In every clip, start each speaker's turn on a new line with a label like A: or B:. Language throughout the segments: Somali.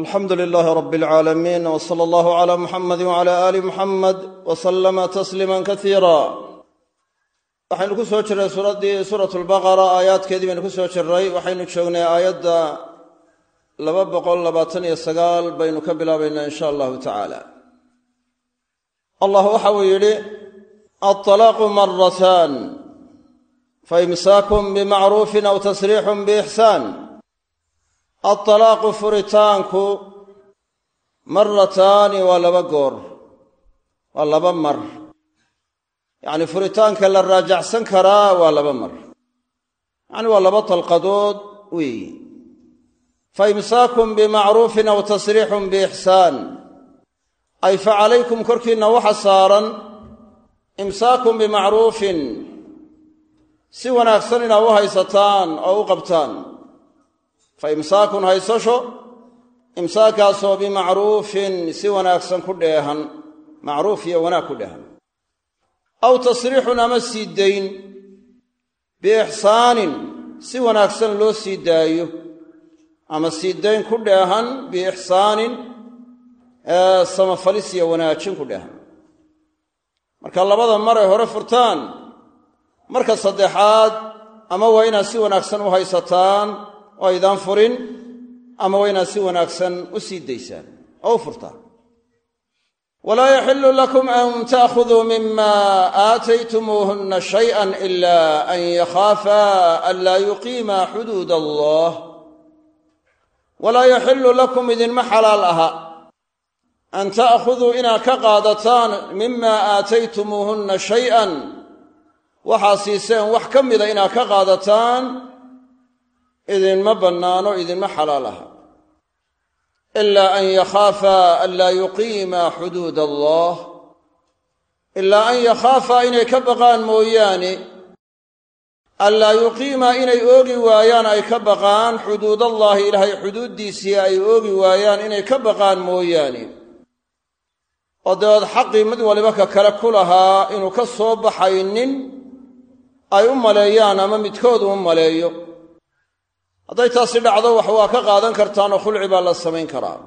A: alxamdu lilaahi rab alcaalamiin w sala allahu cala muxamadi wcala aali muxamed w salama tasliima kasiira waxaynu ku soo jirray suuraddii suurat lbaqara aayaadkeedii baynu ku soo jirray waxaynu joognay aayadda laba boqol labaatan iyo sagaal baynu ka bilaabaynaa in sha allahu tacaala. Allah waxa uu yidhi alطalaaqu marataan faimsaakun bimacruufin aw tasriixun biixsaan alطalaaqu furitaanku marataani waa laba goor waa laba mar. Yacni furitaanka la raajacsan karaa waa laba mar. Yacni waa laba dalqadood weeyi fa imsaakun bimacruufin aw tasriixun biixsaan ay fa calaykum korkiinna waxa saaran imsaakun bimacruufin. Si wanaagsan inaad u haysataan oo u qabtaan fa imsaakun haysasho imsaakaasoo bimacruufin si wanaagsan ku dheehan macruuf iyo wanaag ku dheehan. Aw tasriixun ama sii dayn biixsaanin si wanaagsan loo sii daayo. Ama sii dayn ku dheehan biixsaanin samafalis wanaajin ku dheehan. Marka labada mar ay hore furtaan marka saddexaad ama waa inaad si wanaagsan u haysataan oo aydaan furin ama waa inaad si wanaagsan u sii daysaan. Oo u furtaan walaa yaxilu lakum an taakhuduu mima aataytumuuhunna shayئa ila an yakhaafaa an laa yuqiima xuduud allah. Walaa yaxilu lakum idinma xalaal aha an ta'khuduu inaad ka qaadataan mima aataytumuuhunna shay'an. Waxaa siiseen wax ka mida inaad ka qaadataan idinma bannaano idinma xalaal aha ilaa an yakhaafaa an laa yuqiima xuduud allah. Ilaa an yakhaafaa inay ka baqaan mooyaane. An laa yuqiima inay oogi waayaan ay ka baqaan xuduudallaahi ilaahay xuduuddiisii ay oogi waayaan inay ka baqaan mooyaane. Oo dabeed xaqii mid waliba ka kale ku lahaa inuu ka soo baxaynin ay u maleeyaan ama midkoodu u maleeyo hadday taasi dhacdo wax waa ka qaadan kartaanoo khulci baa la samayn karaa.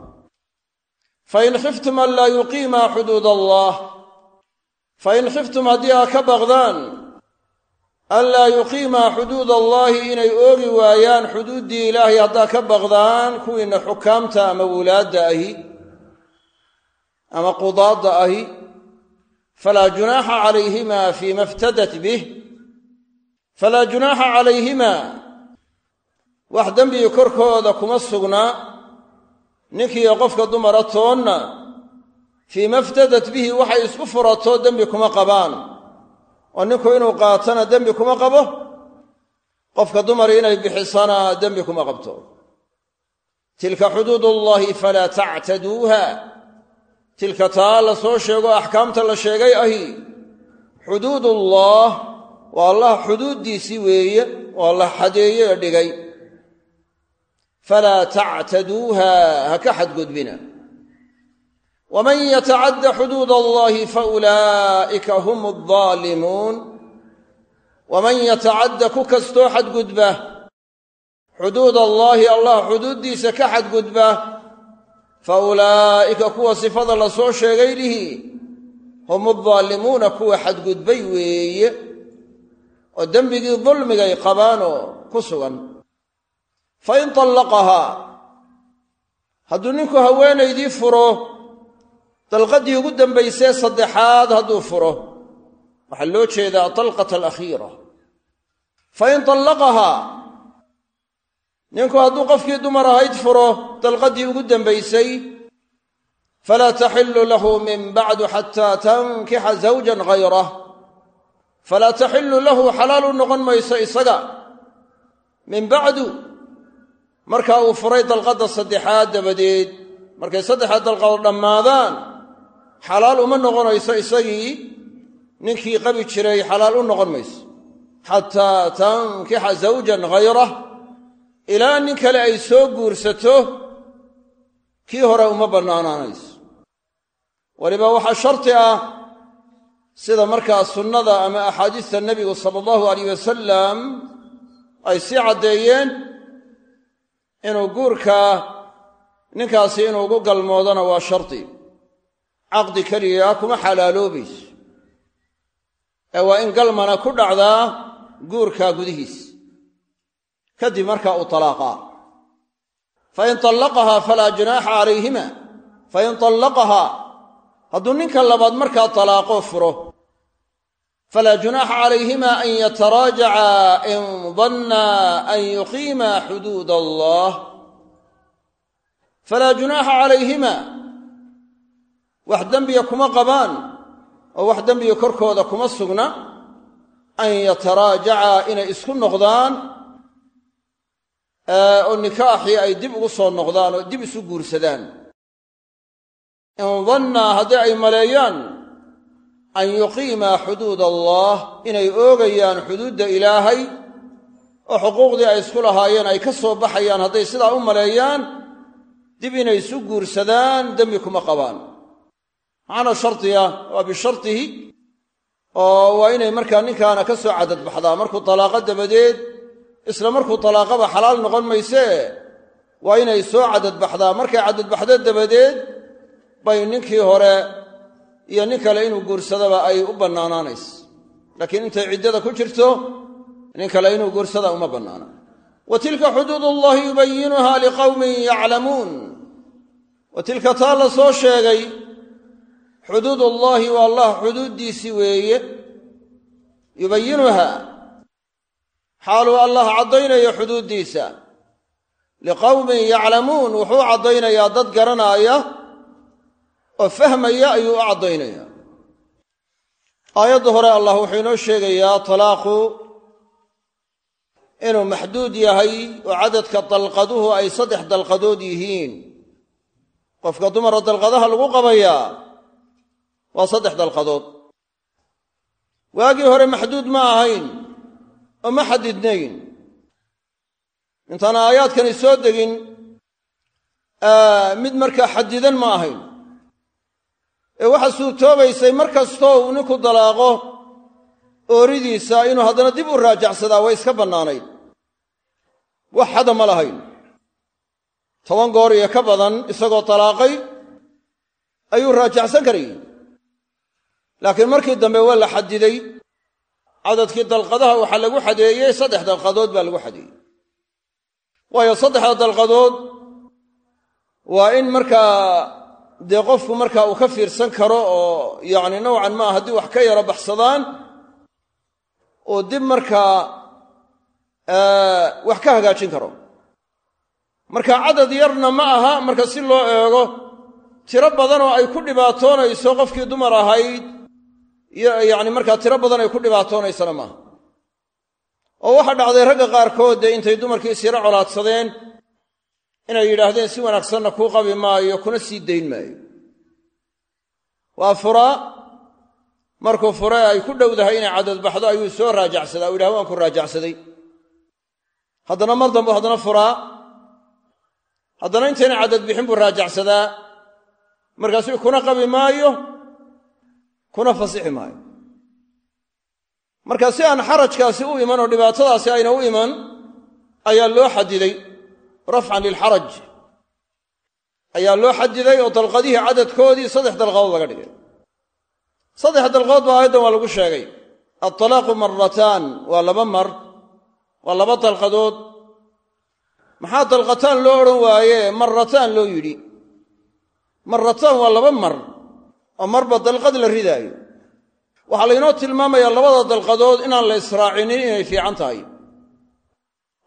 A: Fa in khiftum an laa yuqiima xuduud allah. Fa khiftum haddii aad ka baqdaan an laa yuqiima xuduud allaahi inay oogi waayaan xuduuddii ilaahay haddaad ka baqdaan kuwiinna xukaamta ama wulaadda ahi ama qudaadda ahi falaa junaaxa calayhima fiima iftadat bih. Falaa junaaxa calayhima wax dembigi korkooda kuma sugnaa ninkiiyo qofka dumara toonna fiima iftadat bihi waxay isku furato dembi kuma qabaan. Oo ninku inuu qaatana dembi kuma qabo. Qofka dumar inay bixisana dembi kuma qabto. Tilka xuduud ullaahi falaa tactaduuha. Tilka taa la soo sheego axkaamta la sheegay ahi xuduudullah waa allah xuduuddiisii weeye oo allah xadeeye ee dhigay falaa tactaduuha ha ka xadgudbina waman yatacadda xuduud allahi faulaa'ika hum aldaalimuun waman yatacadda ku kastoo xadgudba xuduud allaahi allah xuduuddiisa ka xadgudba fa ulaa'ika kuwa sifada la soo sheegay lihi hum aldaalimuuna kuwa xadgudbay weeye oo dembigii dulmigay qabaanoo ku sugan fa in tallaqahaa hadduu ninku haweenaydii furo dalqaddii ugu dambaysee saddexaad hadduu furo. Waxaa loo jeedaa talqata alakhiira. Fa in tallaqahaa ninku hadduu qofkii dumar ahayd furo dalqaddii ugu dambaysay falaa taxillu lahu min bacdu xataa tankixa zawjan hayrah falaa taxillu lahu xalaal u noqon mayso isaga. Min bacdu markaa uu furay dalqadda saddexaad dabadeed markay saddexaad dalqadood dhammaadaan xalaal uma noqonayso isagii ninkii qabi jiray xalaal u noqon mayso. Xataa tankixa zawjan hayrah ilaa nin kale ay soo guursato kii hore uma bannaanaanayso. Weliba waxaa sharti ah sida markaa sunnada ama axaadiista nebigu sala allahu alayh wasalam ay sii caddeeyeen inuu guurkaa ninkaasi inuu ugu galmoodana waa shardi. Caqdi keliya kuma xalaaloobayso ee waa in galmana ku dhacdaa guurkaa gudihiis. Kadib markaa uu talaaqaa fain طallaqahaa falaa junaaxa calayhima. Fain طallaqahaa hadduu ninka labaad markaa talaaqoo furo falaa junaaxa calayhima an yataraajaca in danna an yuqiima xuduud allah falaa junaaxa calayhima wax dembiga kuma qabaan oo wax dembiga korkooda kuma sugna an yataraajaca inay isku noqdaan oo nikaaxii ay dib ugu soo noqdaan oo dib isu guursadaan in haddii ay maleeyaan an yuqiimaa xuduud allah inay oogayaan xuduudda ilaahay oo xuquuqdii ay isku lahaayeen ay ka soo baxayaan hadday sidaa u maleeyaan dib inay isu guursadaan dembi kuma qabaan. Macna shardiga waa bishartihi oo waa inay markaa ninkaana ka soo cadadbaxdaa markuu talaaqa dabadeed isla markuu talaaqaba xalaal noqon maysee waa inay soo cadadbaxdaa markay cadadbaxdo dabadeed bay ninkii hore iyo nin kale inuu guursadaba ay u bannaanaanayso laakiin intay ciddada ku jirto nin kale inuu guursada uma bannaana. Wa tilka xuduud ullahi yubayinuha liqawmin yaclamuun. Wa tilka taa la soo sheegay xuduud ullaahi waa allah xuduuddiisii weeye. Yubayinuha xaaluu allah caddaynayo xuduuddiisa. Liqawmin yaclamuun wuxuu caddaynayaa dad garanaaya oo fahmaya ayuu u caddaynaya aayadda hore allah wuxuu inoo sheegayaa talaaqu inuu maxduud yahay oo cadadka dalqaduhu ay saddex dalqadood yihiin. Qofka dumara dalqadaha lagu qabayaa waa saddex dalqadood. Waagii hore maxduud ma ahayn oo ma xadidnayn. Intaan aayaadkani soo degin mid markaa xadidan ma ahayn ee waxaa suurtoobaysay mar kastoo uu ninku dalaaqo ooridiisa inuu haddana dib u raajacsadaa way iska bannaanayd. Wax xada ma lahayn. Toban goor iyo ka badan isagoo talaaqay ayuu raajacsan karayey laakiin markii dambe waa la xadiday. Cadadkii dalqadaha waxaa lagu xadeeyey saddex dalqadood baa lagu xadeeyey waayo saddexda dalqadood waa in markaa dee qofku markaa uu ka fiirsan karo oo yacni nowcan maa haddii wax ka yaro baxsadaan oo dib markaa wax ka hagaajin karo. Marka cadad yarna ma aha marka si loo eego tiro badan oo ay ku dhibaatoonayso qofkii dumar ahayd yacni markaa tiro badan ay ku dhibaatoonaysana maaha oo waxaa dhacday ragga qaarkood dee intay dumarkii isyaro colaadsadeen inay yidhaahdeen si wanaagsanna kuu qabi maayo kuna sii dayn maayo. Waa furaa markuu fure ay ku dhowdahay inay cadadbaxdo ayuu soo raajacsadaa. U yidhaha waan ku raajacsaday. Haddana mar dambu haddana furaa haddana intayna cadad bixin buu raajacsadaa. Markaasuu kuna qabi maayo kuna fasixi maayo. Marka si aan xarajkaasi u iman oo dhibaatadaasi ayna u iman ayaa loo xadiday rafcan lilxaraj ayaa loo xadiday oo dalqadihii cadadkoodii saddex dalqadood laga dhigay. Saddex dalqadood baa aayaddan waa lagu sheegay. Altalaaqu marataan waa laba mar waa laba dalqadood. Maxaa dalqataan loo odhan waaye? Marataan loo yidhi. Marataan waa laba mar oo marba dalqad la ridaayo. Waxaa laynoo tilmaamayaa labada dalqadood inaan la israacinin inay fiican tahay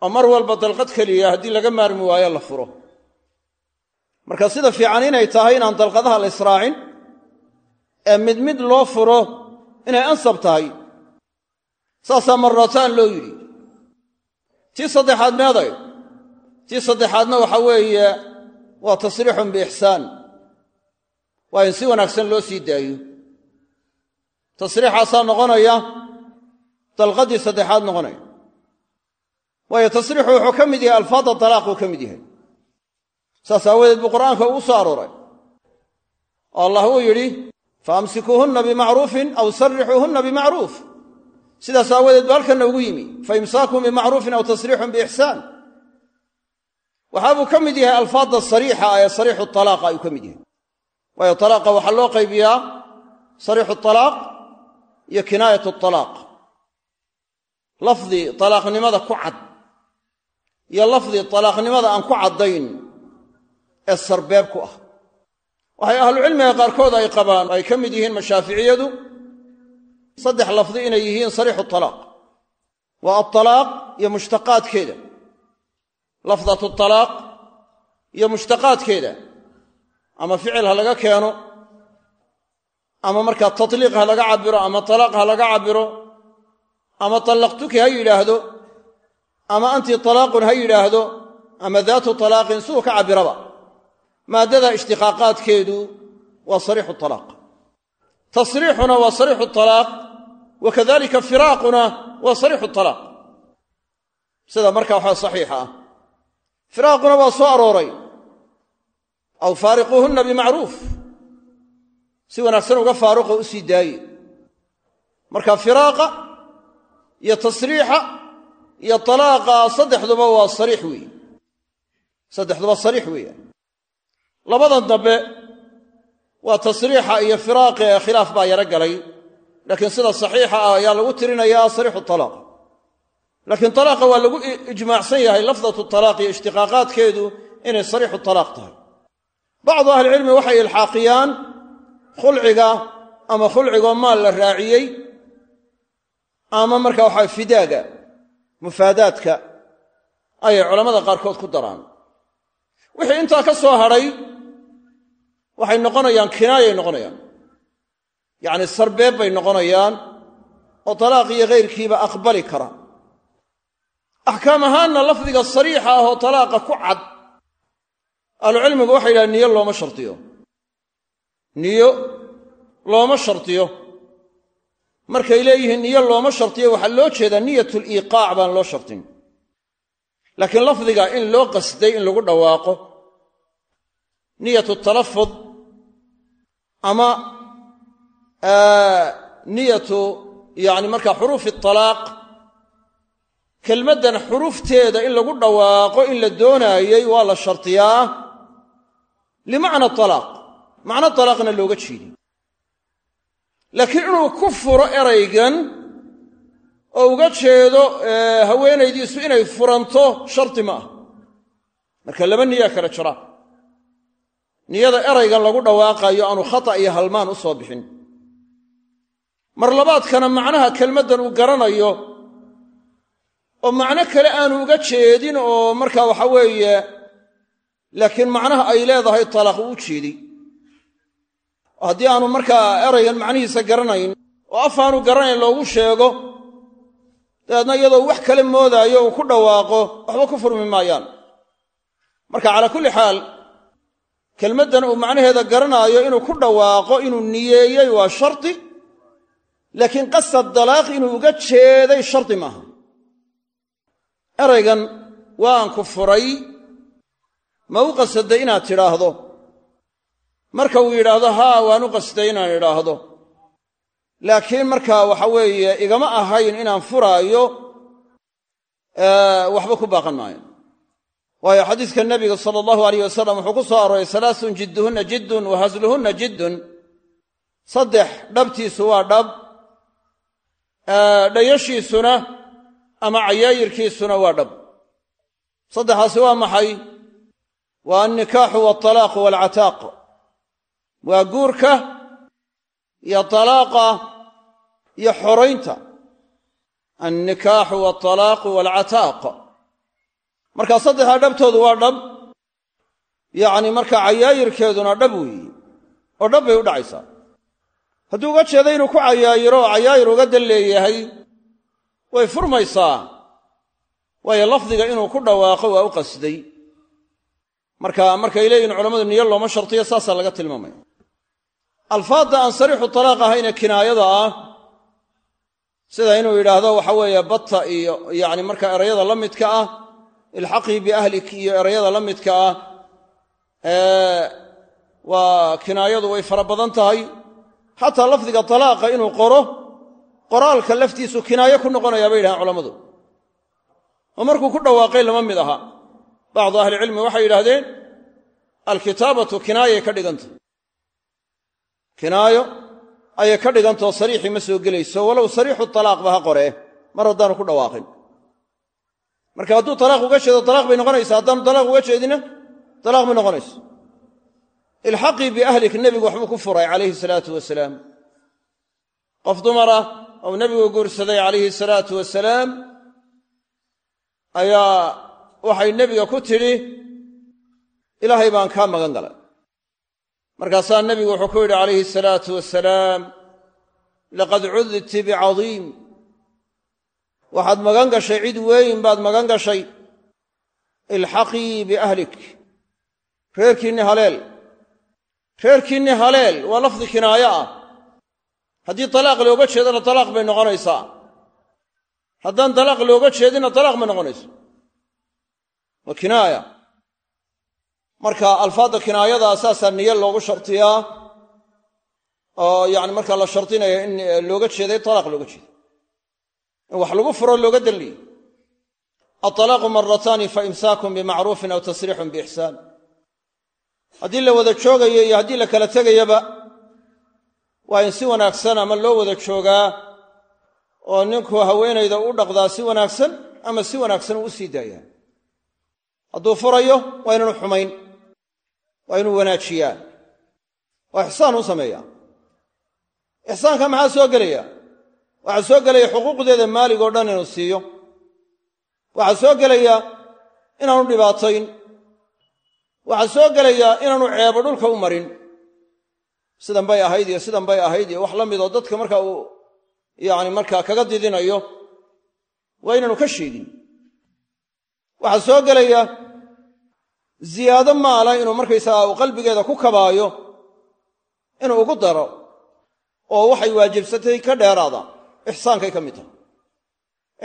A: oo mar walba dalqad keliya haddii laga maarmi waayo la furo. Marka sida fiican inay tahay inaan dalqadaha la israacin ee mid mid loo furo inay ansab tahay. Saasaa marataan loo yidhi. Tii saddexaad meeday tii saddexaadna waxa weeye waa tasriixun biixsaan. Waa in si wanaagsan loo sii daayo. Tasriixaasaa noqonaya dalqaddii saddexaad noqonaya waayo tasriixu wuxuu ka mid yahay alfaada talaaquu ka mid yahay. Saas aawadeed buu qur'aanka ugu soo arooray. Oo allah uu yidhi faamsikuuhunna bimacruufin aw sarrixuuhunna bimacruuf. Sidaas aawadeed buu halkanna ugu yimi. Fa imsaakun bimacruufin aw tasriixun biixsaan waxaabuu ka mid yahay alfaadda sariixa ee sariixu talaaqa ayuu ka mid iyo lafdi talaaqnimada aan ku caddayn ee sarbeeb ku ah. Waxay ahlucilmiga qaarkood ay qabaan ay ka mid yihiin mashaaficiyadu saddex lafdi inay yihiin sariixu talaaq. Waa altalaaq iyo mushtaqaadkeeda. Lafdatu talaaq iyo mushtaqaadkeeda. Ama ficil ha laga keeno ama markaa tatliiq ha laga cabiro ama talaaq ha laga cabiro ama tallaqtuki ha yidhaahdo ama anti talaaqun ha yidhaahdo ama daatu talaaqin siduu ka cabiraba maaddada ishtiqaaqaadkeedu waa sariixu talaaq. Tasriixuna waa sariixu talaaq wa kadalika firaaquna waa sariixu talaaq. Sida markaa waxaa saxiixa ah. Firaaquna waa soo arooray. Aw faariquuhunna bimacruuf. Si wanaagsan uga faaruqo u sii daaye. Marka firaaqa iyo tasriixa iyo talaaqa saddexduba waa sariix weeye saddexduba sariix weeyaan. Labadan dambe waa tasriixa iyo firaaqa ee khilaaf baa yaro galay. Laakiin sida saxiixa ah ayaa lagu tirinayaa sariixu talaaq laakiin talaaqa waa lagu ijmaacsan yahay lafdatu talaaq iyo ishtiqaaqaadkeedu inay sariixu talaaq tahay. Bacdu ahlicilmi waxay ilxaaqiyaan khulciga ama khulcigoo maal la raaciyey ama marka waxaa fidaaga mufaadaadka ayay culammada qaarkood ku daraan. Wixii intaa ka soo hadhay waxay noqonayaan kinaayay noqonayaan. Yacni sarbeeb bay noqonayaan oo talaaq iyo hayrkiiba aqbali kara. Axkaam ahaanna lafdiga sariixa ah oo talaaqa ku cad ahlucilmigu waxay yidhahaan niyo looma shardiyo niyo looma shardiyo markay leeyihiin niyo looma shardiyo waxaa loo jeedaa niyatul iiqaac baan loo shardin laakiin lafdiga in loo qasday in lagu dhawaaqo niyatu talafud ama niyatu yani markaa xuruufi talaaq kelmaddan xuruufteeda in lagu dhawaaqo in la doonaayey waa la shardiyaa limacna talaaq macno talaaqna looga jeedi laakiin inuu ku furo eraygan oo uga jeedo haweenaydiisu inay furanto shardi ma ah marka laba niyaa kala jira. Niyada eraygan lagu dhawaaqayo aanu khata iyo halmaan u soo bixin. Mar labaadkana macnaha kelmaddan uu garanayo oo macno kale aanu uga jeedin oo markaa waxa weeye laakiin macnaha ay leedahay talaaq uu u jeediy oo haddii aanu markaa eraygan macnihiisa garanayn oo af aanu garanayn loogu sheego dabeedna iyadoo wax kale moodaayo uu ku dhawaaqo waxba ku furmi maayaan. Marka calaa kulli xaal kelmaddan uu macnaheeda garanaayo inuu ku dhawaaqo inuu niyeeyey waa shardi laakiin qasad dalaaq inuu uga jeeday shardi maaha. Eraygan waan ku furay ma u qasaday inaad tidhaahdo marka uu yidhaahdo haa waan u qasday inaan idhaahdo laakiin markaa waxa weeye igama ahayn inaan furaayo waxba ku baaqan maayo. Waayo xadiiska nebiga sala allahu alayh wasalam wuxuu ku soo arooray salaasun jidduhunna jiddun wa hasluhunna jiddun. Saddex dhabtiisu waa dhab. Dhayashiisuna ama cayaayirkiisuna waa dhab. Saddexaasi waa maxay? Waa alnikaaxu waltalaaqu waalcataaq waa guurka iyo talaaqa iyo xoraynta alnikaaxu waltalaaqu waalcataaq marka saddexdaa dhabtoodu waa dhab yacni marka cayaayirkeeduna dhab weeye oo dhab bay u dhacaysaa hadduu uga jeedo inuu ku cayaayiro oo cayaayir uga dan leeyahay way furmaysaa waayo lafdiga inuu ku dhawaaqo waa u qasday. Marka markay leeyihiin culammadu niyo looma shartiyo saasaa laga tilmaamaya alfaadda aan sariixu talaaq ahayne kinaayada ah sida inuu yidhaahdo waxa weeye batta iyo yacni marka erayada la midka ah ilxaqii biahlik iyo erayada la midka ah waa kinaayadu way fara badan tahay. Xataa lafdiga talaaqa inuu qoro qoraalka laftiisu kinaayo ku noqonayaa bay yidhahaan culammadu oo markuu ku dhawaaqay lama mid aha. Bacdu ahlicilmi waxay yidhaahdeen alkitaabatu kinaayay ka dhiganta kinaayo ayay ka dhigantao sariixii ma soo gelayso walow sariixu talaaqba ha qoree mar haddaanu ku dhawaaqin. Marka hadduu talaaq uga jeedo talaaq bay noqonaysaa haddaanu talaaq uga jeedina talaaq ma noqonayso. Ilxaqii biahlik nebigu waxbuu ku furay calayhi salaatu wasalaam. Qof dumara ou nebigu guursaday calayhi salaatu wasalaam ayaa waxay nebiga ku tidhi ilaahay baan kaa magan galay markaasaa nebigu wuxuu ku yidhi calayhi salaatu wasalaam laqad cudti bicadiim waxaad magan gashay cid weyn baad magan gashay. Ilxaqii biahlik. Reerkiinni haleel. Reerkiinni haleel waa lafdi kinaayo ah. Haddii talaaq looga jeedana talaaq bay noqonaysaa. Haddaan talaaq looga jeedina talaaq ma noqonayso. Waa kinaaya marka alfaadda kinaayadaa saasaa niyo loogu shartiyaa oo yani markaa la shardinaya in looga jeeday talaaq looga jeeday. In wax lagu furo looga dalliyey altalaaqu marataani fa imsaakun bimacruufin aw tasriixun biixsaan haddii la wada joogayo iyo haddii la kala tegayaba waa in si wanaagsan ama loo wada joogaa oo ninku haweenayda u dhaqdaa si wanaagsan ama si wanaagsan uu u sii daayaa. Hadduu furayo waa inaanu xumayn waa inuu wanaajiyaa waa ixsaan u sameeyaa ixsaanka maxaa soo gelaya? Waxaa soo gelaya xuquuqdeeda maaligoo dhan inuu siiyo. Waxaa soo gelaya inaanu dhibaatayn. Waxaa soo gelaya inaanu ceebo dhulka u marin. Sidan bay ahayd iyo sidan bay ahayd iyo wax la midoo dadka marka uu yani markaa kaga didinayo waa inaanu ka sheegin. Waxaa soo gelaya ziyaado maala inuu markaysagaa uu qalbigeeda ku kabaayo inuu ugu daro oo waxay waajibsatay ka dheeraada ixsaankay ka mid tahay.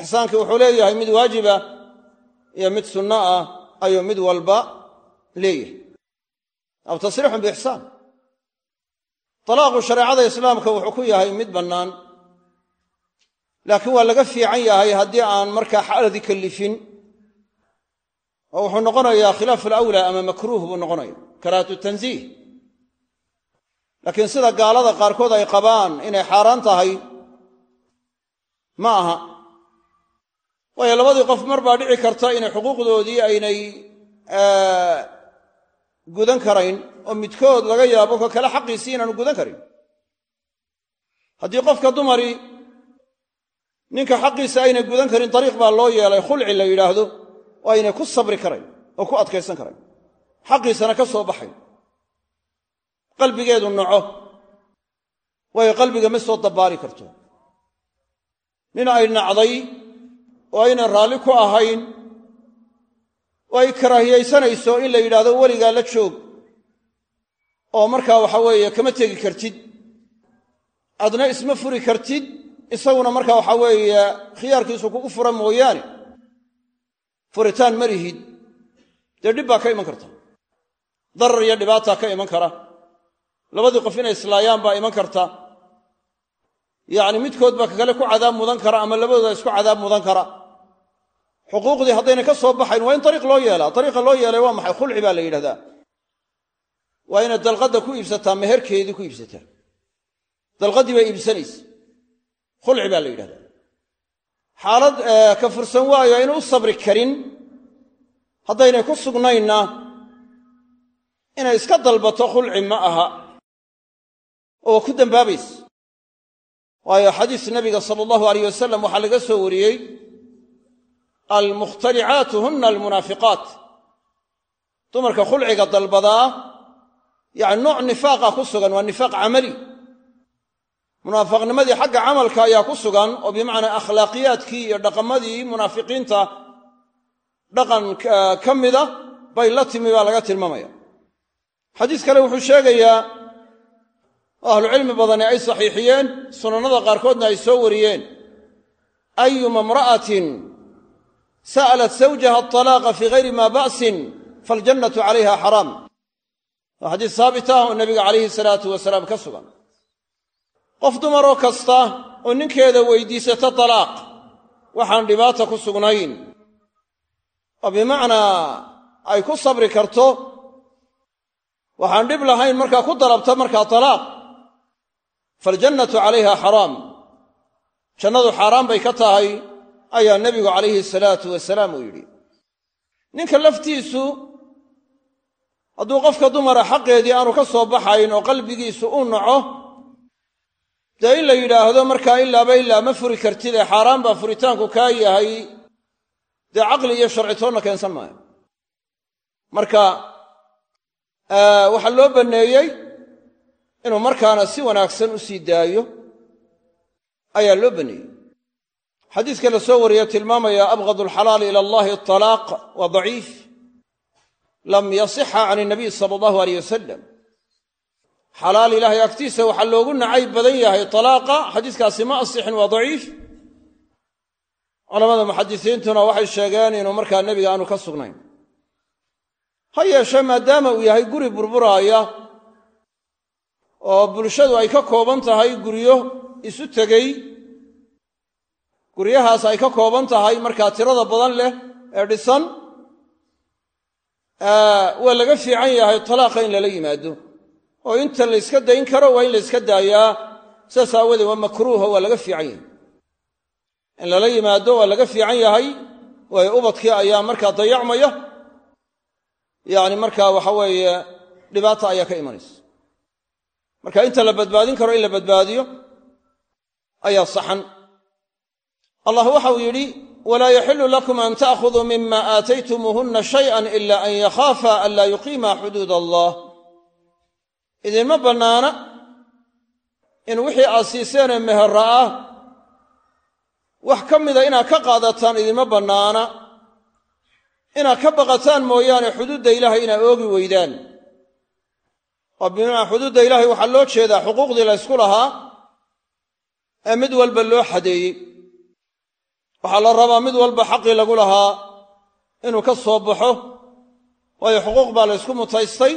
A: Ixsaankii wuxuu leeyahay mid waajiba iyo mid sunno ah ayuu mid walba leeyahay. Aw tasriixun biixsaan talaaqu shareecada islaamka wuxuu ku yahay mid bannaan laakiin waa laga fiican yahay haddii aan markaa xaaladi kallifin oo wuxuu noqonayaa khilaaf alawlaa ama makruuh buu noqonaya karaahatu tansiih laakiin sida gaalada qaarkood ay qabaan inay xaaraan tahay ma aha. Waayo labadii qof mar baa dhici karta inay xuquuqdoodii aynay gudan karayn oo midkood laga yaabo ka kale xaqiisii inaanu gudan karin. Haddii qofka dumari ninka xaqiisa aynay gudan karin dariiq baa loo yeelay khulci la yidhaahdo oo aynay ku sabri karayn oo ku adkaysan karayn. Xaqiisana ka soo baxay qalbigeedu naco waayo qalbiga ma soo dabbaari karto. Nin ay nacday oo aynay raalli ku ahayn oo ay karaahiyaysanayso in la yidhaahdo weligaa la joog. Oo markaa waxa weeye kama tegi kartid. Adna isma furi kartid isaguna markaa waxa weeye khiyaarkiisu kugu fura mooyaane furitaan ma lihid. Dee dhib baa ka iman karta. Darar iyo dhibaataa ka iman kara. Labadii qof inay islaayaan baa iman karta. Yacni midkood baa kakale ku cadaab mudan kara ama labadooda isku cadaab mudan kara. Xuquuqdii haddayna ka soo baxayn waa in ariiq loo yeelaa. Ariiqa loo yeelay waa maxay? Khulci baa la yidhahdaa. Waa inaad dalqadda ku iibsataa meherkeedii ku iibsataa. Dalqaddii baa iibsanaysa khulci baa la yidhahdaa xaalad ka fursan waayo aynu u sabri karin. Haddaynay ku sugnaynna inay iska dalbato khulci ma aha. Oo ku dembaabaysa waayo xadiis nabiga sala allahu alayh wasalam waxaa laga soo wariyey almukhtalicaatu huna almunaafiqaat. Dumarka khulciga dalbadaa yani nooc nifaaqa ku sugan waa nifaaq camali munaafaqnimadii xagga camalka ayaa ku sugan oo bimacnaa akhlaaqiyaadkii iyo dhaqamadii munaafiqiinta dhaqan ka mida bay la timi baa laga tilmaamaya. Xadiis kale wuxuu sheegayaa oo ahlucilmi badani ay saxiixiyeen sunannada qaarkoodna ay soo wariyeen. Ayuma imra'atin sa'alat zawjaha atalaaqa fii hayri ma ba'sin faljannatu calayha xaraam waa xadiis haabit ah oo nebiga calayhi salaatu wasalaam ka sugan qof dumaroo kasta oo ninkeeda weydiisata talaaq waxaan dhibaata ku sugnayn. Oo bimacnaa ay ku sabri karto waxaan dhib lahayn markaa ku dalabta markaa talaaq. Faljannatu calayha xaraam. Jannadu xaaraan bay ka tahay ayaa nebigu calayhi salaatu wasalaam uu yidhi. Ninka laftiisu hadduu qofka dumara xaqeedii aanu ka soo baxayn oo qalbigiisu u naco dee in la yidhaahdo markaa ilaaba ilaa ma furi kartid ee xaaraan baa furitaanku kaa yahay dee caqli iyo sharcitoonna keensan maayo. Marka waxaa loo banneeyey inuu markaana si wanaagsan u sii daayo ayaa loo banneeyey. Xadiiska la soo wariye tilmaamaya abghadu alxalaali ila allahi atalaaq waa daciif. Lam yasixa can inabiy sala allahu aleyh wasalam xalaal ilaahay agtiisa waxaa loogu nacayb badan yahay talaaqa. Xadiiskaasi ma asixin waa daciif. Culamada muxadisiintuna waxay sheegeen inuu markaa nebiga aanu ka sugnayn. Ha yeeshee maadaama uu yahay guri burburaaya oo bulshadu ay ka kooban tahay guryo isu tegey guryahaas ay ka kooban tahay markaa tirada badan leh ee dhisan waa laga fiican yahay talaaqa in lala yimaado oo inta la yska dayn karo waa in la yska daayaa. Saas aawadeed waa makruuha waa laga fiican yahay. In lala yimaado waa laga fiican yahay. Waayo ubadkii ayaa markaa dayacmaya. Yacni markaa waxa weeye dhibaata ayaa ka imanaysa. Marka inta la badbaadin karo in la badbaadiyo ayaa saxan. Allah waxau yidhi walaa yaxilu lakum an ta'khuduu mima aataytumuuhunna shay'an ila an yakhaafa an laa yuqiima xuduud allah idinma bannaana in wixii aad siiseenee meherra ah wax ka mida inaad ka qaadataan idinma bannaana inaad ka baqataan mooyaane xuduudda ilaahay inaad oogi weydaan. Oo bimacnaa xuduudda ilaahay waxaa loo jeedaa xuquuqdii la ysku lahaa ee mid walba loo xadeeyey. Waxaa la rabaa mid walba xaqii lagu lahaa inuu ka soo baxo waayo xuquuq baa la ysku mutaystay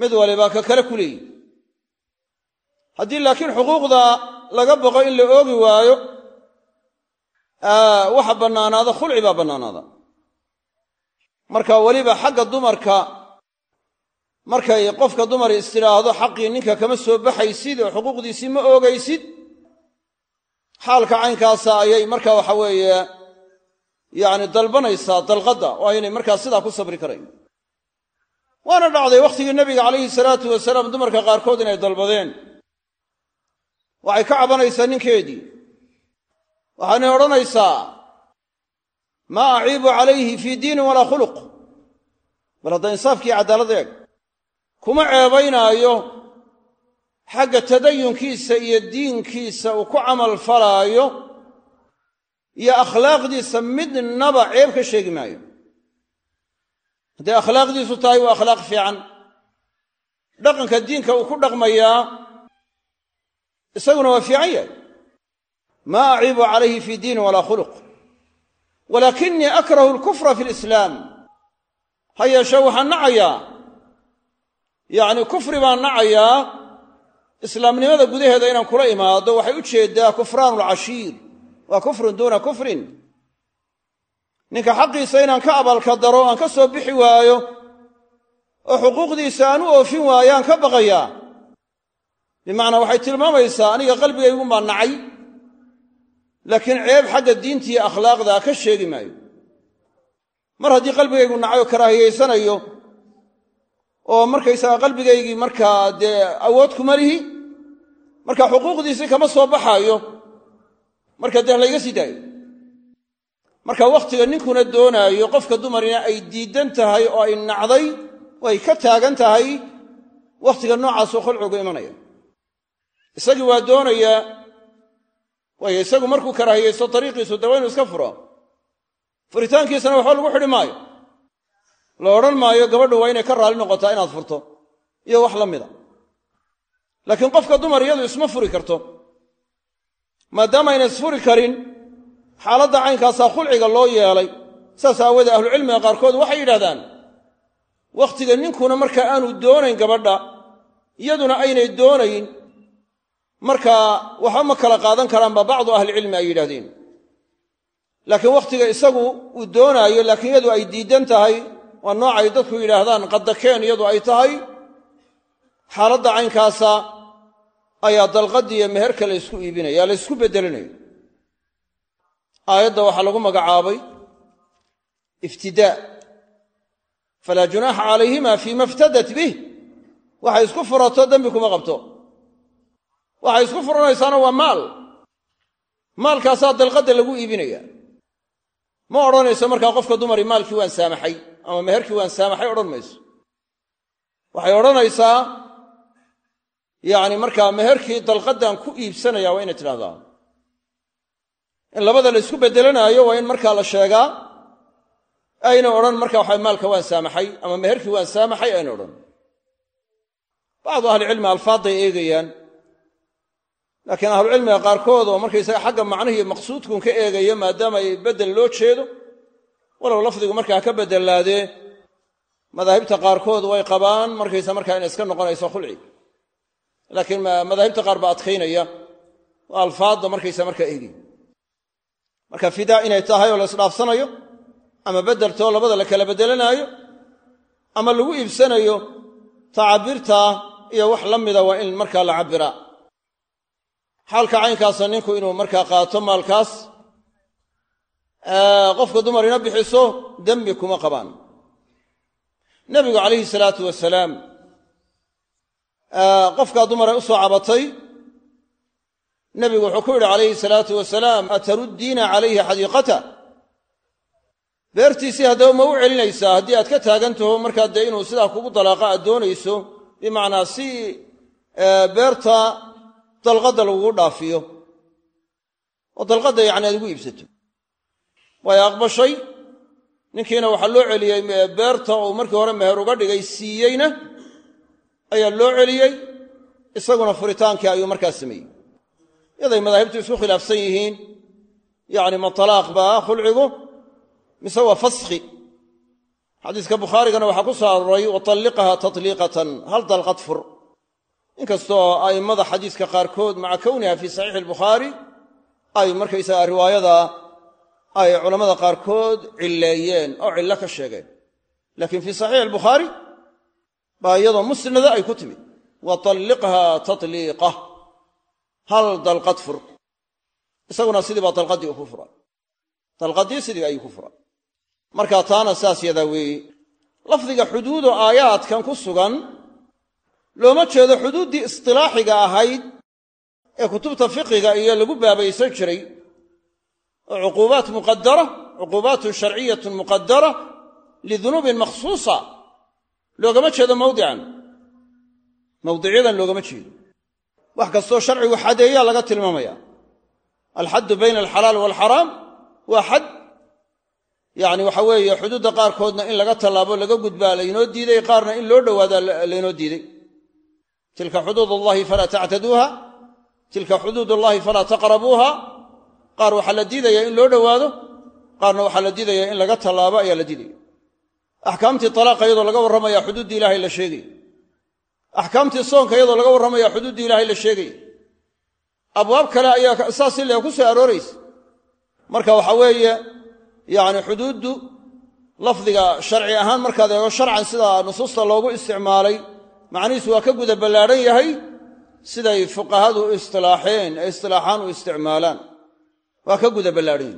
A: mid walibaa ka kale ku leeyihi haddii laakiin xuquuqda laga baqo in la oogi waayo waxa bannaanaada khulci baa bannaanaada. Marka weliba xagga dumarka markay qofka dumar istidhaahdo xaqii ninka kama soo baxaysid oo xuquuqdiisii ma oogaysid xaalka caynkaasa ayay marka waxa weeye yacni dalbanaysaa dalqadda oo aynay markaa sidaa ku sabri karayn waana dhacday wakhtigii nebiga calayhi salaatu wasalaam dumarka qaarkood inay dalbadeen. Waxay ka cabanaysaa ninkeedii. Waxaanay odhanaysaa maa aciibu calayhi fii diinin walaa khuluq. Bal hadda insaafkii caddaalad eeg. Kuma ceebaynaayo. Xagga tadayunkiisa iyo diinkiisa uu ku camal falaayo. Iyo akhlaaqdiisa midnaba ceeb ka sheegi maayo hadday akhlaaqdiisu tahay waa akhlaaq fiican. Dhaqanka diinka uu ku dhaqmayaa isaguna waa fiican yahay. Maa aciibu calayhi fii diinin walaa khuluq. Walaakinii akrahu alkufra fi lislaam ha yeeshee waxaan nacayaa yacni kufri baan nacayaa islaamnimada gudaheeda inaan kula imaado waxay u jeeddaa kufraanu lcashiir waa kufrun duuna kufrin ninka xaqiisa inaan ka abaalkadaro aan ka soo bixi waayo oo xuquuqdiisa aan u oofin waayo aan ka baqayaa. Bimacnaa waxay tilmaamaysaa aniga qalbigaygun baa nacay laakiin ceeb xagga diintiiyo akhlaaqdaa ka sheegi maayo. Mar haddii qalbigaygu nacay oo karaahiyaysanayo oo markaysaga qalbigaygii markaa dee awood kuma lihi marka xuquuqdiisii kama soo baxaayo marka dee layga sii daayo marka wakhtiga ninkuna doonaayo qofka dumarina ay diidan tahay oo ay nacday oo ay ka taagan tahay wakhtiga noocaasoo kholcigu imanaya. Isagii waa doonayaa waayo isagu markuu karaahiyaysto dariiqiisu dawa inu iska furo. Furitaankiisana waxba lagu xidhi maayo. La odhan maayo gabadhu waa inay ka raalli noqotaa inaad furto iyo wax la mida. Laakiin qofka dumar iyadu isma furi karto maadaama ayna isfuri karin xaaladda caynkaasaa khulciga loo yeelay saas aawoodee ahlucilmiga qaarkood waxay yidhahdaan wakhtiga ninkuna markaa aanu doonayn gabadha iyaduna aynay doonayn markaa waxba ma kala qaadan karaanba bacdu ahlicilmi ay yidhahdeen laakiin wakhtiga isagu uu doonaayo laakiin iyadu ay diidan tahay waa noocay dadku yidhaahdaan qaddakeen iyadu ay tahay xaaladda caynkaasa ayaa dalqaddiiyo meherka la ysku iibinaya la ysku beddelinayo aayadda waxaa lagu magacaabay iftidaa falaa junaaxa calayhima fiima iftadat bih waxay isku furato dembi kuma qabto. Waxay isku furanaysaana waa maal. Maalkaasaa dalqadda lagu iibinaya. Ma odhanayso markaa qofka dumari maalkii waan saamaxay ama meherkii waan saamaxay odhan mayso. Waxay odhanaysaa yacni markaa meherkii dalqaddan ku iibsanaya waa inay tidhahdaa in labada la ysku beddelanaayo waa in markaa la sheegaa ayna odhan marka waxa maalka waan saamaxay ama meherkii waan saamaxay ayna odhan. Bacdu ahlicilmi alfaadday eegayaan. Laakiin ahlucilmiga qaarkood oo markaysaga xagga macnihiiyo maqsuudkun ka eegaya maadaama ay beddel loo jeedo walow lafdigu markaa ka beddelaadee madaahibta qaarkood way qabaan markaysa markaa inay iska noqonayso khulci. Laakiin madaahibta qaar baa adkaynaya. Oo alfaadda markaysa markaa eegaya marka fidaa inay tahay oo la isdhaafsanayo ama beddeltoo labada la kala beddelanaayo ama lagu iibsanayo tacabirtaa iyo wax la mida waa in markaa la cabbiraa xaalka caynkaasa ninku inuu markaa qaato maalkaas qofka dumarina bixiso dembi kuma qabaan. Nebigu calayhi salaatu wasalaam qofkaa dumare u soo cabatay nebigu wuxuu ku yidhi calayhi salaatu wasalaam ataruddiina calayhi xadiiqata? Beertiisii haddaba ma u celinaysaa. Haddii aad ka taagantaho markaa dee inuu sidaa kugu dalaaqa aad doonayso bimacnaa si beerta dalqadda lagugu dhaafiyo. Oo dalqadda yacni aad ugu iibsato. Way aqbashay. Ninkiina waxaa loo celiyey beerta uu markii hore meher uga dhigay siiyeyna ayaa loo celiyey. Isaguna furitaankii ayuu markaa sameeyey yaday madaahibtu isku khilaafsan yihiin. Yacni ma talaaq baa khulcigu? Mise waa faskhi? Xadiiska bukhaarigana waxaa ku soo aroray watalliqaha tatliiqatan hal dalqad fur. Inkastoo a'immada xadiiska qaarkood maca kowniha fii saxiixi albukhaari ay markaysaga riwaayada ay culammada qaarkood cilleeyeen oo cillo ka sheegeen. Laakiin fii saxiixi albukhaari baa iyadoo musnada ay ku timid. Watalliqha tatliiqah hal dalqad fur? Isaguna sidii baa dalqaddii u ku furay. Dalqaddii sidii ayuu ku furay. Marka taana saas yadaa weeye lafdiga xuduudo aayaadkan ku sugan looma jeedo xuduuddii istilaaxiga ahayd ee kutubta fiqiga iyo lagu baabaysan jiray. Oo cuquubaat muqadara cuquubaatun sharciyatun muqadara lidunuubin makhsuusa loogama jeedo mawdican mawdicyadan loogama jeedo wax kastoo sharcigu xadeeyaa laga tilmaamaya alxaddu bayna alxalaal waalxaraam waa xad. Yacni waxa weeye xuduudda qaarkoodna in laga tallaabo laga gudbaa laynoo diiday qaarna in loo dhowaadaa laynoo diiday. Tilka xuduud allahi falaa tactaduuha. Tilka xuduud allahi falaa taqrabuuha. Qaar waxaa la diidayaa in loo dhowaado qaarna waxaa la diidayaa in laga tallaabo ayaa la diidaya axkaamtii talaaqa iyadoo laga warramaya xuduuddii ilaahay la sheegaya axkaamtii soonka iyadoo laga warramaya xuduuddii ilaahay la sheegaya abwaab kale ayaa saas ilaa ku soo arooraysa. Marka waxa weeye yacni xuduuddu lafdiga sharci ahaan markaad eego sharcan sida nusuusta loogu isticmaalay macnihiisu waa ka guda ballaadhan yahay siday fuqahadu u istilaaxeen ee istilaaxaan u isticmaalaan. Waa ka guda ballaadhan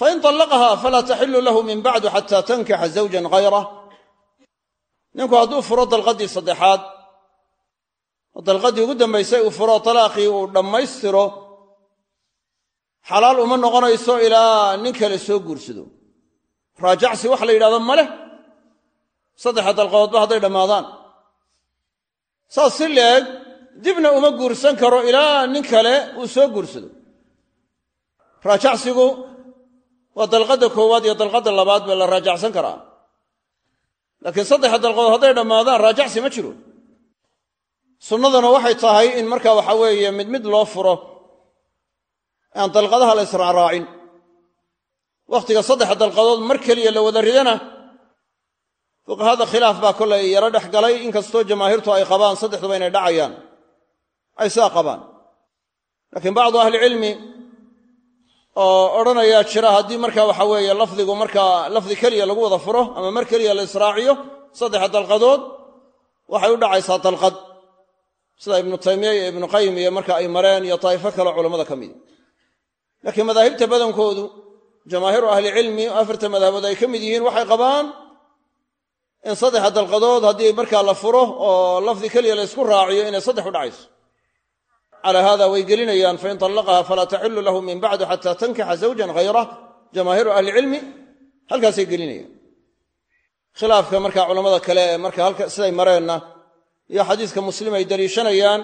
A: fain طallaqaha falaa taxilu lahu min bacdu xata tankixa zawjan hayrah ninku hadduu furo dalqaddii saddexaad oo dalqaddii ugu dambaysay uu furo talaaqii uu dhammaystiro xalaal uma noqonayso ilaa nin kale soo guursado. Raajacsi wax la yidhahdo ma leh. Saddexa dalqadoodba hadday dhammaadaan. Saas si leeg dibna uma guursan karo ilaa nin kale uu soo guursado. Raajacsigu waa dalqadda koowaad iyo dalqadda labaad baa la raajacsan karaa laakiin saddexa dalqadood hadday dhammaadaan raajacsi ma jiro. Sunnaduna waxay tahay in marka waxa weeye mid mid loo furo aan dalqadaha la israacraacin wakhtiga saddexa dalqadood mar keliya la wada ridana fuqahada khilaaf baa kolay yaro dhex galay inkastoo jamaahiirtu ay qabaan saddexduba inay dhacayaan. Ay saa qabaan. Laakiin bacdu ahlicilmi oo odhanayaa jira haddii marka waxa weeye lafdigu markaa lafdi keliya lagu wada furo ama mar keliya la israaciyo saddexa dalqadood waxay u dhacaysaa dalqad. Sida ibnu taymiya iyo ibnu qayim iyo marka ay mareen iyo taa'ifo kaleo culammada ka mida laakiin madaahibta badankoodu jamaahiiru ahlicilmi afarta madhabood ay ka mid yihiin waxay qabaan in saddexa dalqadood haddii markaa la furo oo lafdi keliya la ysku raaciyo inay saddex u dhacayso calaa haada way gelinayaan fain طallaqaha falaa taxilu lahu min bacdu xata tankixa zawjan hayrah jamaahiiru ahlicilmi halkaasay gelinayaan khilaafka markaa culammada kale ee marka siday mareenna iyo xadiiska muslim ay daliishanayaan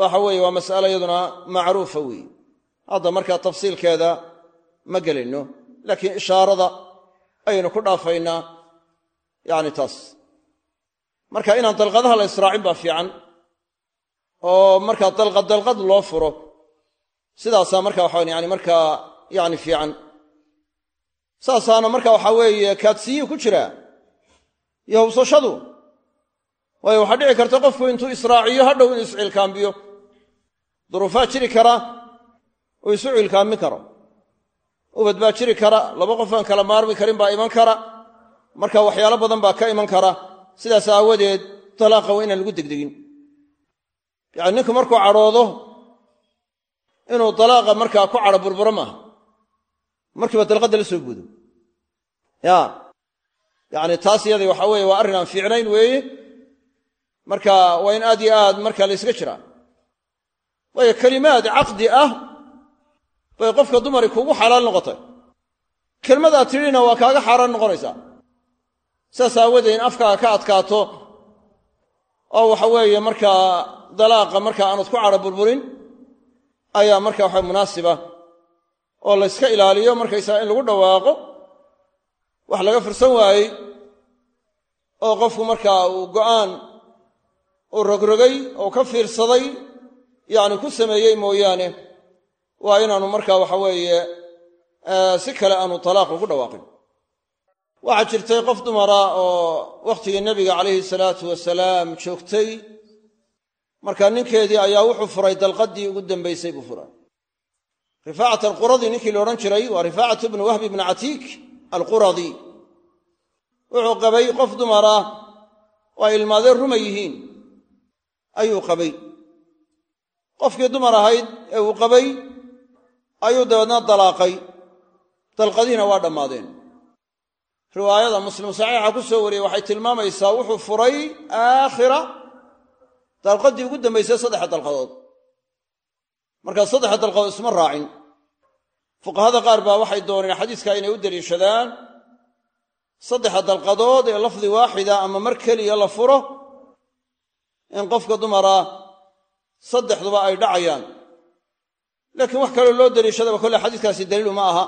A: waxa weeye waa mas'alo iyaduna macruufa weeye hadda markaa tafsiilkeeda ma gelayno laakiin ishaarada ayaynu ku dhaafaynaa yacni taas marka inaan dalqadaha la israacin baa fiican oo markaa dalqad dalqad loo furo. Sidaasaa marka waxaa yani markaa yani fiican. Saasaana marka waxaa weeye kaadsiyihi ku jiraa iyo hubsashadu. Waayo waxaa dhici karta qofku intuu israaciyo hadhow inuu isciilkaambiyo duruufaa jiri kara oo isu ciilkaambin karo. Ubad baa jiri kara laba qof aan kala maarmi karin baa iman kara. Marka waxyaalo badan baa ka iman kara. Sidaas aawadeed talaaqa waa inaan lagu degdegin yacni ninku markuu cadhoodo inuu dalaaqa markaa ku cadho burburo maaha. Markiiba dalqadda la soo gudo. Ya yacni taas iyadii waxa weeye waa arrin aan fiicnayn weeye. Marka waa in aad yo aad marka la ysaga jiraa. Waayo kelimaad caqdi ah bay qofka dumari kuugu xalaal noqotay. Kelmadaad tidhina waa kaaga xaaraan noqonaysaa. Saas aawadeed in afkaaga ka adkaato oo waxa weeye markaa dalaaqa marka aanad ku cadho burburin ayaa marka waxa munaasiba. Oo la yska ilaaliyo markaysaa in lagu dhawaaqo wax laga fursan waayey oo qofku markaa uu go'aan uu rogrogay oo ka fiirsaday yacni ku sameeyey mooyaane waa inaanu markaa waxa weeye si kale aanu talaaq ugu dhawaaqin waxaa jirtay qof dumara oo wakhtigii nebiga calayhi salaatu wasalaam joogtay. Marka ninkeedii ayaa wuxuu furay dalqaddii ugu dambaysay buu furay. Rifaacat alquradi ninkii la odhan jiray waa rifaacatu bnu wahbi bni catiik alquradi. Wuxuu qabay qof dumara oo ay ilmaadeen ruma yihiin ayuu qabay. Qofkii dumar ahayd ee uu qabay ayuu dabeedna dalaaqay. Dalqadihiina waa dhammaadeen riwaayada muslim saxiixa ku soo wariyey waxay tilmaamaysaa wuxuu furay aakhira dalqaddii ugu dambaysay saddexa dalqadood. Markaa saddexa dalqadood isma raacin. Fuqahada qaar baa waxay dooneen xadiiska inay u deliishadaan saddexa dalqadood ee lafdi waaxida ama mar keliya la furo in qofka dumara saddexduba ay dhacayaan. Laakiin wax kaloo loo deliishadaba kolle xadiiskaasi daliilu ma aha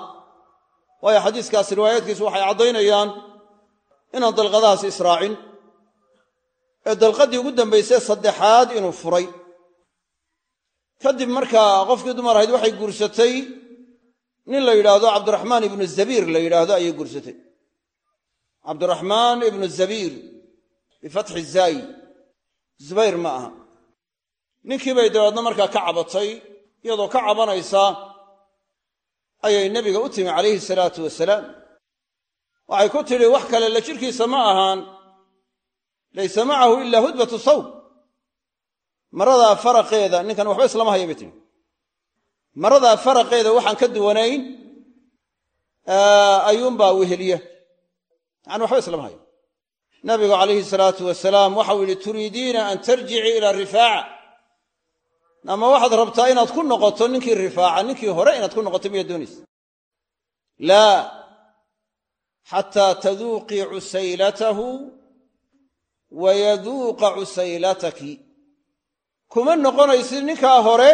A: waayo xadiiskaasi riwaayaadkiisu waxay caddaynayaan inaan dalqadahaasi israacin. Ee dalqaddii ugu dambaysay saddexaad inuu furay. Kadib markaa qofkii dumar ahayd waxay guursatay nin la yidhaahdo cabdiraxmaan ibnu zabiir la yidhaahdo ayay guursatay. Cabdiraxmaan ibnu zabiir bifatxi zaayi zubayr ma aha. Ninkii bay dabeedna markaa ka cabatay iyadoo ka cabanaysa ayay nebiga u timi calayhi salaatu wasalaam. Waxay ku tidhi wax kale la jirkiisa ma ahaan. Laysa macahu ilaa hudbatu sawb maradaa faraqeeda ninkan waxba islama haya bay tihi maradaa faraqeeda waxaan ka duwanayn ayuunbaa weheliya. Yani waxba islama hayo. Nabigu calayhi salaatu wasalaam waxau yidhi turiidiina an tarjici ila rifaaca ama waxaad rabtaa inaad ku noqoto ninkii rifaaca ninkii hore inaad ku noqoto miyaad doonaysa. Laa xataa taduuqii cusaylatahu wa yaduuqa cusaylataki. Kuma noqonaysid ninkaa hore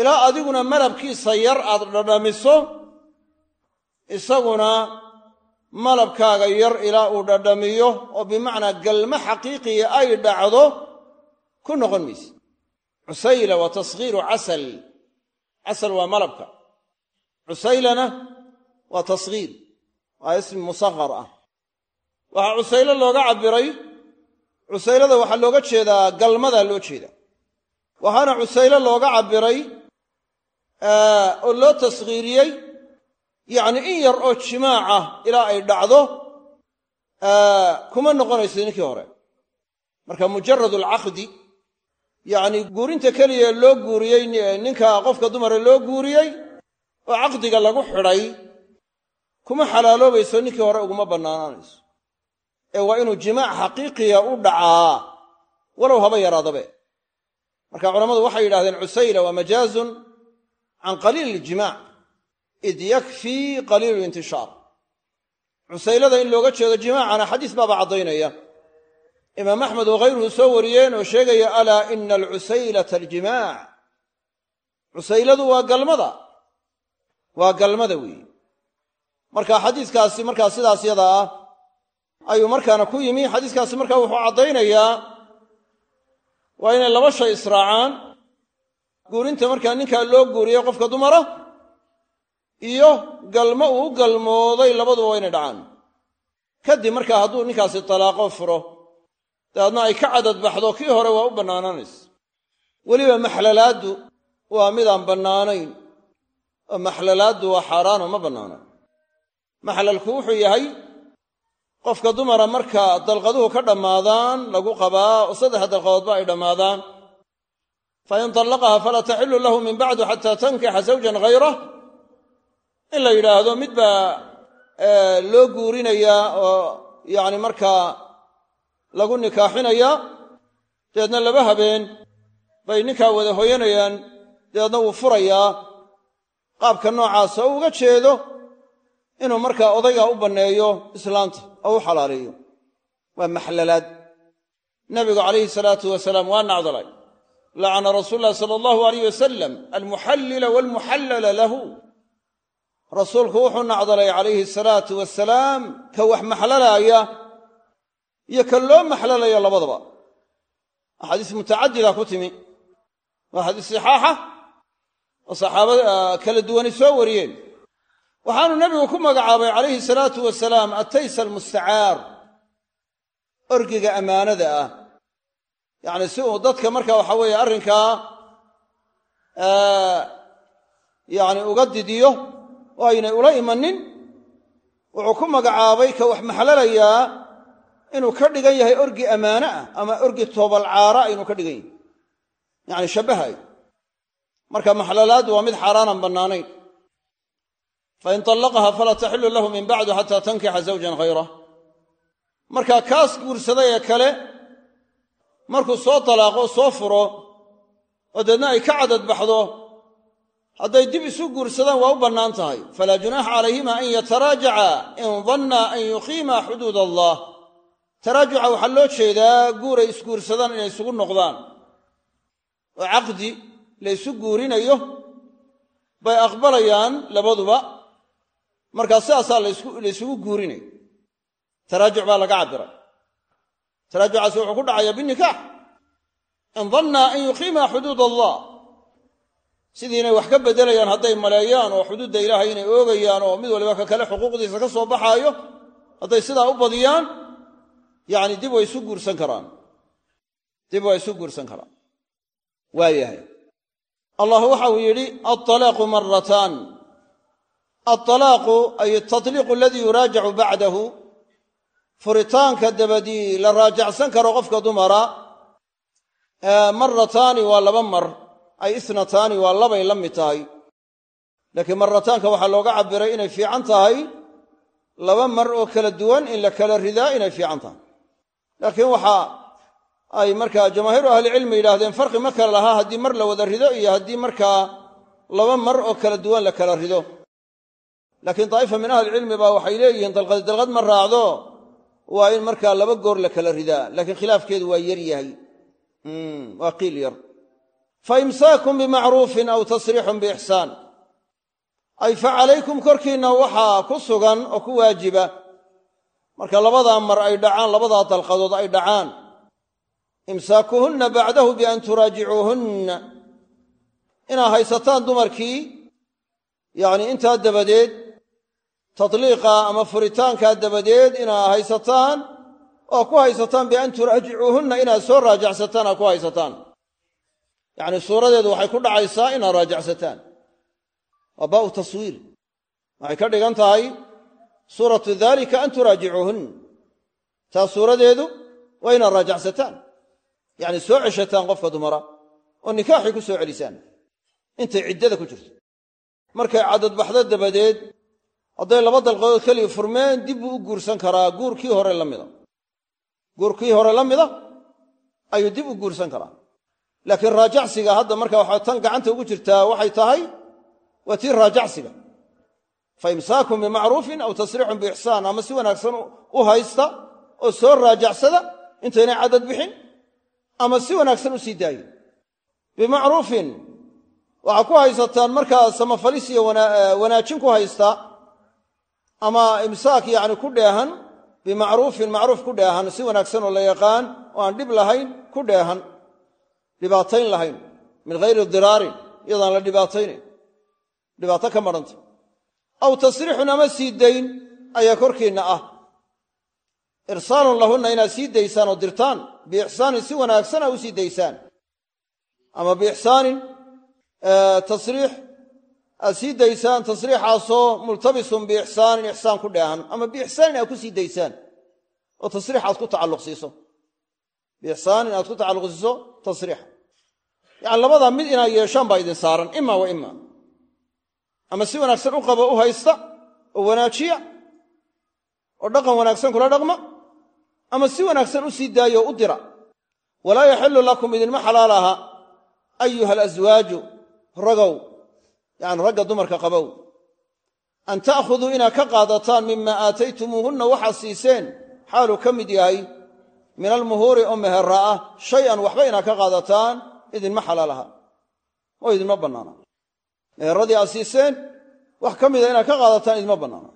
A: ilaa adiguna malabkiisa yar aad dhadhamiso isaguna malabkaaga yar ilaa uu dhadhamiyo oo bimacnaa galmo xaqiiqiya ay dhacdo ku noqon mayse cusayla waa tasghiiru casal. Casal waa malabka. Cusaylana waa tasghiir. Waa ismi musaqar ah. Waxaa cusaylo looga cabbiray. Cusaylada waxaa looga jeedaa galmadaa loo jeedaa. Waxaana cusaylo looga cabbiray oo loo taskhiiriyey yacni in yar oo jimaaca ilaa ay dhacdo kuma noqonayso ninkii hore. Marka mujarad alcaqdi yacni guurinta keliya loo guuriyey ninka qofka dumara loo guuriyey oo caqdiga lagu xidhay kuma xalaaloobayso ninkii hore uguma bannaanaanayso. Ee waa inuu jimaac xaqiiqiya u dhacaa. Walow haba yaraadabe. Marka culammadu waxay yidhahdeen cusayla waa majaazun can qaliili iljimaac id yakfii qaliilu lintishaar cusaylada in looga jeedo jimaacana xadiis baaba caddaynaya imaam axmed oo khayruhu soo wariyeen oo sheegaya alaa ina alcusaylata aljimaac. Cusayladu waa galmada. Waa galmada weeye marka xadiiskaasi markaa sidaas yada ah ayuu markaana ku yimi. Xadiiskaasi markaa wuxuu caddaynayaa waa inay laba shay israacaan. Guurinta markaa ninkaa loo guuriyey qofka dumara iyo galmo uu u galmooday labaduba waa inay dhacaan. Kadib markaa hadduu ninkaasi talaaqo furo dabeedna ay ka cadad baxdo kii hore waa u bannaanaanaysa weliba maxlalaaddu waa midaan bannaanayn oo maxlalaaddu waa xaaraano ma bannaana maxlalku wuxuu yahay qofka dumara marka dalqaduhu ka dhammaadaan lagu qabaa oo saddex dalqadoodba ay dhammaadaan. Fa in tallaqaha falaa taxillu lahu min bacdu xataa tankixa zawjan hayrah in la yidhaahdo mid baa loo guurinayaa oo yacni markaa lagu nikaaxinayaa dabeedna laba habeen bay ninkaa wada hoyanayaan dabeedna wuu furayaa qaabka noocaasa oo uga jeedo inuu markaa odaygaa u banneeyo islaanta oo u xalaaleeyo. Waa maxlalaad. Nabigu calayhi salaatu wasalaam waa nacdalay. Lacana rasuulu sala allahu alayh wasalam almuxallila waalmuxallala lahu. Rasuulku wuxuu nacdalay calayhi salaatu wasalaam ka wax maxlalaaya iyo ka loo maxlalaya labadaba. Axaadiis mutacadida ku timi. Waa xadiis sixaaxa oo saxaabada kala duwani soo wariyeen. Waxaanu nebigu ku magacaabay calayhi salaatu wasalaam ataysa almustacaar? Orgiga ammaanada ah. Yacni si uu dadka marka waxa weeye arrinkaa yacni uga didiyo oo aynay ula imanin wuxuu ku magacaabay ka wax maxlalayaa inuu ka dhigan yahay orgi ammaano ah ama orgi toobalcaara inuu ka dhigan yahay. Yacni shabbahay marka maxlalaaddu waa mid xaaraanan bannaanayn. Fain طallaqaha falaa taxilu lahu min bacdu xataa tankixa zawjan hayrah marka kaas guursaday ee kale markuu soo talaaqo soo furo oo deedna ay ka cadad baxdo hadday dib isu guursadaan waa u bannaan tahay. Falaa junaaxa calayhima an yataraajaca in danna an yuqiima xuduud allah taraajuca waxaa loo jeedaa guuray isguursadaan inay isugu noqdaan. Oo caqdi la ysu guurinayo bay aqbalayaan labaduba. Markaa sidaasaa laysugu guurinaya taraajuc baa laga cabbiray taraajucaasi wuxuu ku dhacayaa binikaax. In danna an yuqiima xuduud allah. Sidii inay wax ka beddelayaan hadday maleeyaan oo xuduudda ilaahay inay oogayaan oo mid waliba ka kale xuquuqdiisa ka soo baxaayo hadday sidaa u badiyaan yacni dib way isu guursan karaan. Dib way isu guursan karaan. Waayahay allah waxau yidhi alطalaaqu marataan alطalaaqu ay ataliiqu aladii yuraajacu bacdahu furitaanka dabadii la raajacsan karo qofka dumara marataani waa laba mar ay isnataani waa labay la mid tahay. Laakiin marataanka waxaa looga cabbiray inay fiican tahay laba mar oo kala duwan in la kala ridaa inay fiican tahay laakiin waxa ay markaa jamaahiiru ahlicilmi yidhaahdeen farqi ma kale lahaa haddii mar la wada rido iyo haddii markaa laba mar oo kala duwan la kala rido. Laakiin daa'ifa min ahlicilmi baa waxay leeyihiin dalqad dalqad ma raacdo waa in markaa laba goor la kala ridaa. Laakiin khilaafkeedu waa yar yahay. Waa qiil yar. Fa imsaakun bimacruufin aw tasriixun biixsaan ay fa calaykum korkiinna waxaa ku sugan oo ku waajiba marka labadaa mar ay dhacaan labadaa dalqadood ay dhacaan. Imsaakuhunna bacdahu bian turaajicuuhunna. Inaad haysataan dumarkii yacni intaa dabadeed tadliiqa ama furitaankaa dabadeed inaad haysataan oo ku haysataan bian turaajicuuhunna inaad soo raajacsataan aad ku haysataan. Yacni suuradeedu waxay ku dhacaysaa inaad raajacsataan. Waa baau taswiir waxay ka dhigan tahay suuratu dalika an turaajicuuhun. Taa suuradeedu waa inaad raajacsataan. Yacni soo ceshataan qofka dumara oo nikaaxii ku soo celisaan. Intay ciddada ku jirto. Markay caddadbaxdo dabadeed hadday laba dalqadood keliya furmeen dib buu u guursan karaa guurkii hore la mida. Guurkii hore la mida ayuu dib u guursan karaa. Laakiin raajacsiga hadda marka waxaa tan gacanta ugu jirtaa waxay tahay waa tii raajacsiga fa imsaakun bimacruufin aw tasriixun biixsaan ama si wanaagsan u haysta oo soo raajacsada intaynay caddad bixin ama si wanaagsan u sii daayo bimacruufin waxaa ku haysataan markaa samafalis iyo wanaajin ku haysta ama imsaak yacni ku dheehan bimacruufin macruuf ku dheehan si wanaagsan oo la yaqaan oo aan dhib lahayn ku dheehan dhibaatayn lahayn min hayri diraarin iyadaan la dhibaataynayn dhibaato ka marhanta aw tasriixun ama sii dayn ayaa korkiinna ah. Irsaalun lahunna inaad sii daysaan oo dirtaan biixsaanin si wanaagsan aa u sii daysaan. Ama biixsaanin tasriix aad sii daysaan tasriixaasoo multabisun biixsaanin ixsaan ku dheehan ama biixsaanin aad ku sii daysaan oo tasriix aad ku tacalluqsiiso. Biixsaanin aad ku tacalluqsiiso tasriixa yacani labadaa mid inaad yeeshaan baa idin saaran ima wa ima ama si wanaagsan u qabo u haysta oo wanaajiya oo dhaqan wanaagsan kula dhaqma ama si wanaagsan u sii daayo u dira. Walaa yaxillu lakum idinma xalaal aha ayuha alaswaaju ragow yacni ragga dumarka qabow. An ta'khuduu inaad ka qaadataan mima aataytumuuhunna waxaad siiseen xaaluu ka mid yahay min almuhuuri oo meherra ah shay-an waxba inaad ka qaadataan idinma xalaal aha oo idinma bannaana meherradii aad siiseen wax ka mida inaad ka qaadataan idinma bannaana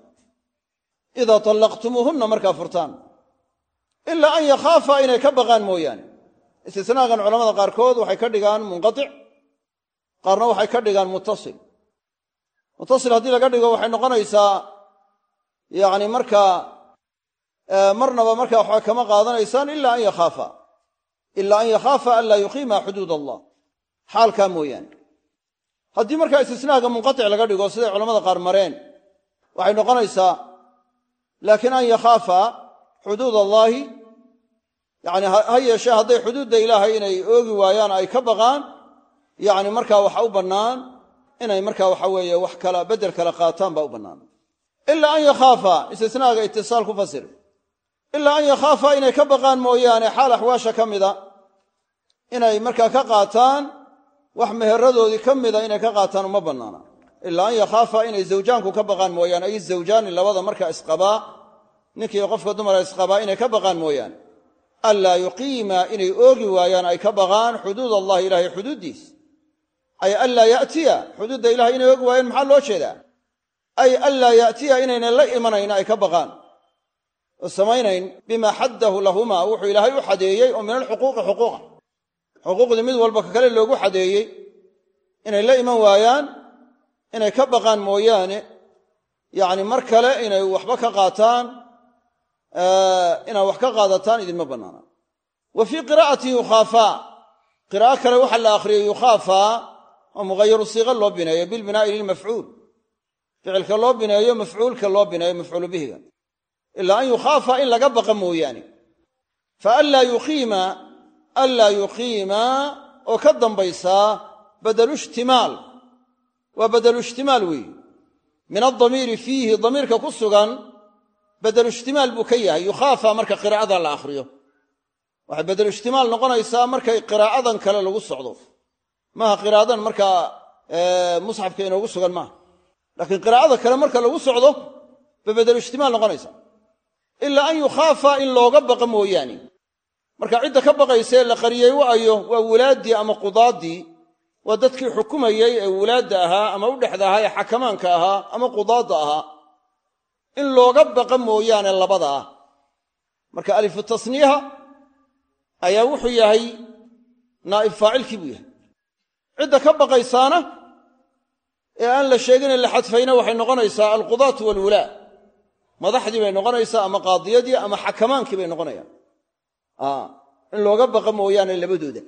A: idaa tallaqtumuuhunna markaa furtaan. Ilaa an yakhaafa inay ka baqaan mooyaane. Istisnaagan culamada qaarkood waxay ka dhigaan munqatic qaarna waxay ka dhigaan muttasil. Muttasil haddii laga dhigo waxay noqonaysaa yacni markaa marnaba markaa waxba kama qaadanaysaan ila an yakhaafa. Ila an yakhaafa an laa yuqiima xuduud allah. Xaalkaa mooyaane haddii markaa istisnaaga munqatic laga dhigo siday culamada qaar mareen waxay noqonaysaa laakiin an yakhaafa xuduud allaahi yani ha yeeshee hadday xuduudda ilaahay inay oogi waayaan ay ka baqaan yani markaa waxa u bannaan inay markaa waxa weeye wax kala beddel kala qaataan baa u bannaan. Ilaa an yakhaafa istisnaaga itisaal ku fasir. Ilaa an yakhaafa inay ka baqaan mooyaane xaal axwaasha ka mida inay markaa ka qaataan wax meheradoodii ka mida inay ka qaataan uma bannaana. Ilaa an yakhaafa inay zawjaanku ka baqaan mooyaane ay zawjaani labada markaa isqabaa ninkii qofka dumara isqabaa inay ka baqaan mooyaane. Anlaa yuqiima inay oogi waayaan ay ka baqaan xuduud allahi ilahay xuduuddiis. Ay anlaa ya'tiya xuduudda ilahay inay oogi waayaan maxaa loo jeedaa? Ay anlaa ya'tiya inaynan la imanayn ay ka baqaan. Oo samaynayn bimaa xaddahu lahumaa wuxuu ilaahay u xadeeyey oo min alxuquuqi xuquuqa xuquuqdii mid walba ka kale loogu xadeeyey inay la iman waayaan inay ka baqaan mooyaane yacni mar kale inay waxba ka qaataan inaad wax ka qaadataan idinma bannaana wa fii qiraa'ati yukhaafaa qiraa'o kale waxaa la akhriyey yukhaafaa oo mughayaru siiqa loo bineeyo bilbinaa'i lilmafcuul ficilka loo bineeyo mafcuulka loo bineeyo mafcuulu bihiga. Ilaa an yukhaafa in laga baqa mooyaane. Fa anlaa yuqiima anlaa yuqiima oo ka dambaysaa badelu ishtimaal waa badelu ishtimaal weeye min adamiiri fiihi damiirka ku sugan badelu ishtimaal buu ka yahay. Yukhaafa marka qiraa'ada la akhriyo. Waxay badelu ishtimaal noqonaysaa markay qiraa'adan kale lagu socdo. Maaha qiraa'adan markaa musxafka inoogu sugan maaha. Laakiin qiraa'ada kale marka lagu socdo bay badelu ishtimaal noqonaysaa. Ilaa an yukhaafa in looga baqa mooyaane marka cidda ka baqaysa la qariyey waayo waa wulaaddii ama qudaaddii waa dadkii xukumayey ee wulaadda ahaa ama u dhexda ahaa ee xakamaanka ahaa ama qudaadda ahaa? In looga baqa mooyaane labada ah. Marka alifu tasniiha ayaa wuxuu yahay naa'ib faacilkii buu yahay. Cidda ka baqaysaana ee aan la sheegine la xadfayna waxay noqonaysaa alqudaatu waalwulaa madaxdii bay noqonaysaa ama qaadiyadii ama xakamaankii bay noqonayaan in looga baqa mooyaane labadooda.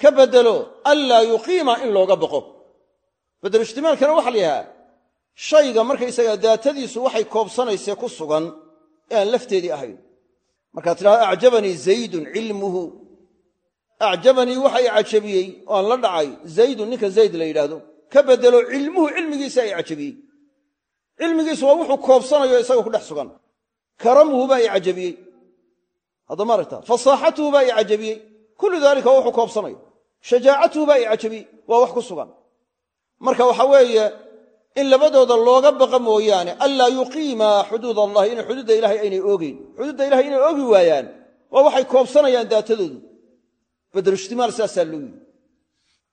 A: Ka bedelo anlaa yuqiima in looga baqo. Badaluishtimaalkana waxa la yidhahaa shayga markaysaga daatadiisu waxay koobsanaysee ku sugan aan lafteedii ahayn. Markaad tidhahdo acjabanii zaydun cilmuhu. Acjabanii waxa i cajabiyey oo aan la dhacay. Zaydun ninka zayd la yidhaahdo. Ka bedelo cilmuhu cilmigiisa i cajabiyey. Cilmigiisu waa wuxuu koobsanayo isaga ku dhex sugan. Karamuhu baa i cajabiyey haddama aragta fasaaxatuhu baa i cajabiyey. Kullu daalika waa wuxuu koobsanayo shajaacatuhu baa i cajabiyey waa wax ku sugan. Marka waxa weeye in labadooda looga baqa mooyaane anlaa yuqiima xuduud allahi inay xuduudda ilahay aynay oogeyn xuduudda ilahay inay oogi waayaan waa waxay koobsanayaan daatadoodu. Badaluishtimaal saasaa loo yidhi.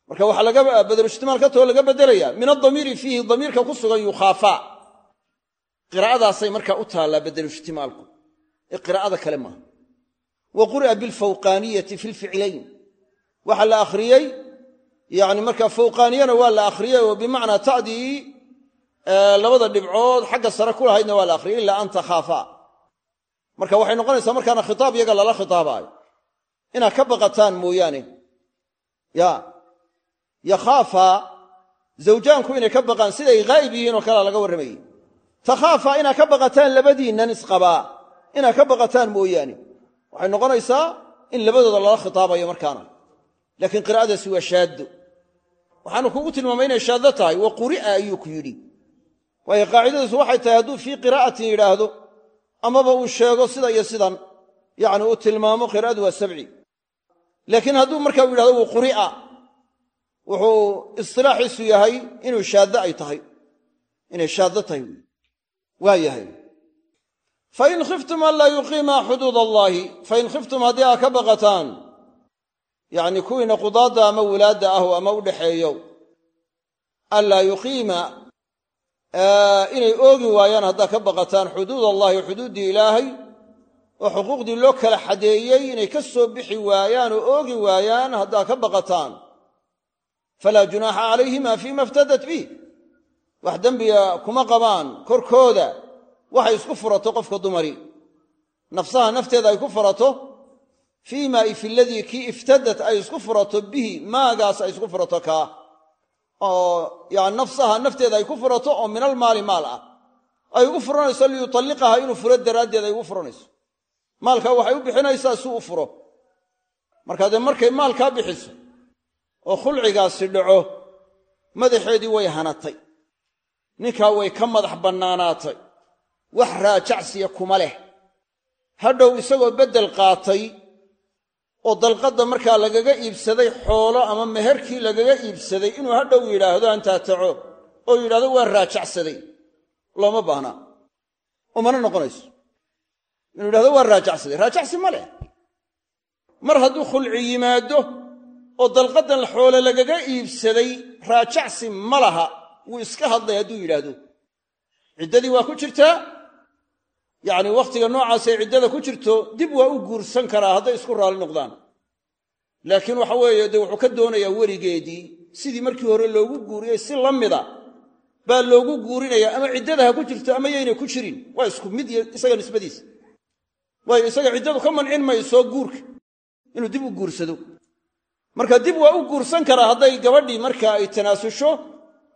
A: Marka waxaa badaluishtimaal ka too laga beddelaya min adamiiri fiihi damiirka ku sugan yukhaafaa qiraa'adaasay markaa u taallaa badaluishtimaalku ee wa quri'a bilfawqaaniyati fi lficlayn waxaa la akhriyey yani markaa fawqaaniyana waa la akhriyey oo bimacnaa ta'dii labada dhibcood xagga sare ku lahaydna waa la akhriyey ilaa an takhaafaa marka waxay noqonaysaa markaana khitaab iyaga lala khitaabaayo inaad ka baqataan mooyaane. Ya yakhaafaa zawjaanku inay ka baqaan siday ghaa'ib yihiin oo kalea laga warramayey takhaafaa inaad ka baqataan labadiinnan isqabaa inaad ka baqataan mooyaane waxay noqonaysaa in labadooda lala khitaabayo markaana. Laakiin qiraa'adaasi waa shaaddo. Waxaanu kugu tilmaamay inay shaaddo tahay wa quri'a ayuu ku yidhi. Waayo qaacidadiisu waxay tahay hadduu fii qiraa'atin yidhaahdo amaba uu sheego sida iyo sidan yacni uu tilmaamo qiraa'adu waa sabci. Laakiin hadduu markaa u yidhahdo wa quri'a wuxuu istilaaxiisu yahay inuu shaaddo ay tahay. Inay shaaddo tahay waa yahay fain khiftum an laa yuqiima xuduud allaahi fain khiftum haddii aad ka baqataan yacni kuwiina qudaadda ama wulaadda ahu ama u dhexeeyo anlaa yuqiima inay oogi waayaan haddaad ka baqataan xuduud allahi xuduuddii ilaahay oo xuquuqdii loo kala xadeeyey inay ka soo bixi waayaan oo oogi waayaan haddaad ka baqataan falaa junaaxa calayhima fiima iftadat bih wax dembiga kuma qabaan korkooda waxay isku furato qofka dumari. Nafsaha nafteeda ay ku furato. Fii ma fi ladii kii iftadat ay isku furato bihi. Maagaas ay isku furato kaa oo yani nafsaha nafteeda ay ku furato oo min almaali maal ah. Ay ugu furanayso liyutalliqaha inuu furo daraaddeed ay ugu furanayso. Maalkaa waxay u bixinaysaa si u furo. Markaa dee markay maalkaa bixiso oo khulcigaasi dhaco madaxeedii way hanatay. Ninkaa way ka madax bannaanaatay wax raajacsiya kuma leh. Hadhow isagoo beddel qaatay oo dalqadda markaa lagaga iibsaday xoolo ama meherkii lagaga iibsaday inuu hadhow yidhaahdo antaataco oo yidhahdo waa raajacsaday looma baahnaa umana noqonayso. Inuu yidhahdo waa raajacsaday. Raajacsi ma leh. Mar hadduu khulci yimaado oo dalqaddan xoole lagaga iibsaday raajacsi ma laha. Wuu iska hadlay hadduu yidhaahdo. Ciddadii waa ku jirtaa yacni wakhtiga noocaasay ciddada ku jirto dib waa u guursan karaa hadday isku raalli noqdaan. Laakiin waxa weeye dee wuxuu ka doonayaa weligeedii sidii markii hore loogu guuriyey si la mida baa loogu guurinayaa ama ciddada ha ku jirto ama yaynay ku jirin. Waa isku mid isaga nisbadiisa waayo isaga ciddadu ka mancin mayso guurka inuu dib u guursado. Marka dib waa u guursan karaa hadday gabadhii markaa ay tanaasusho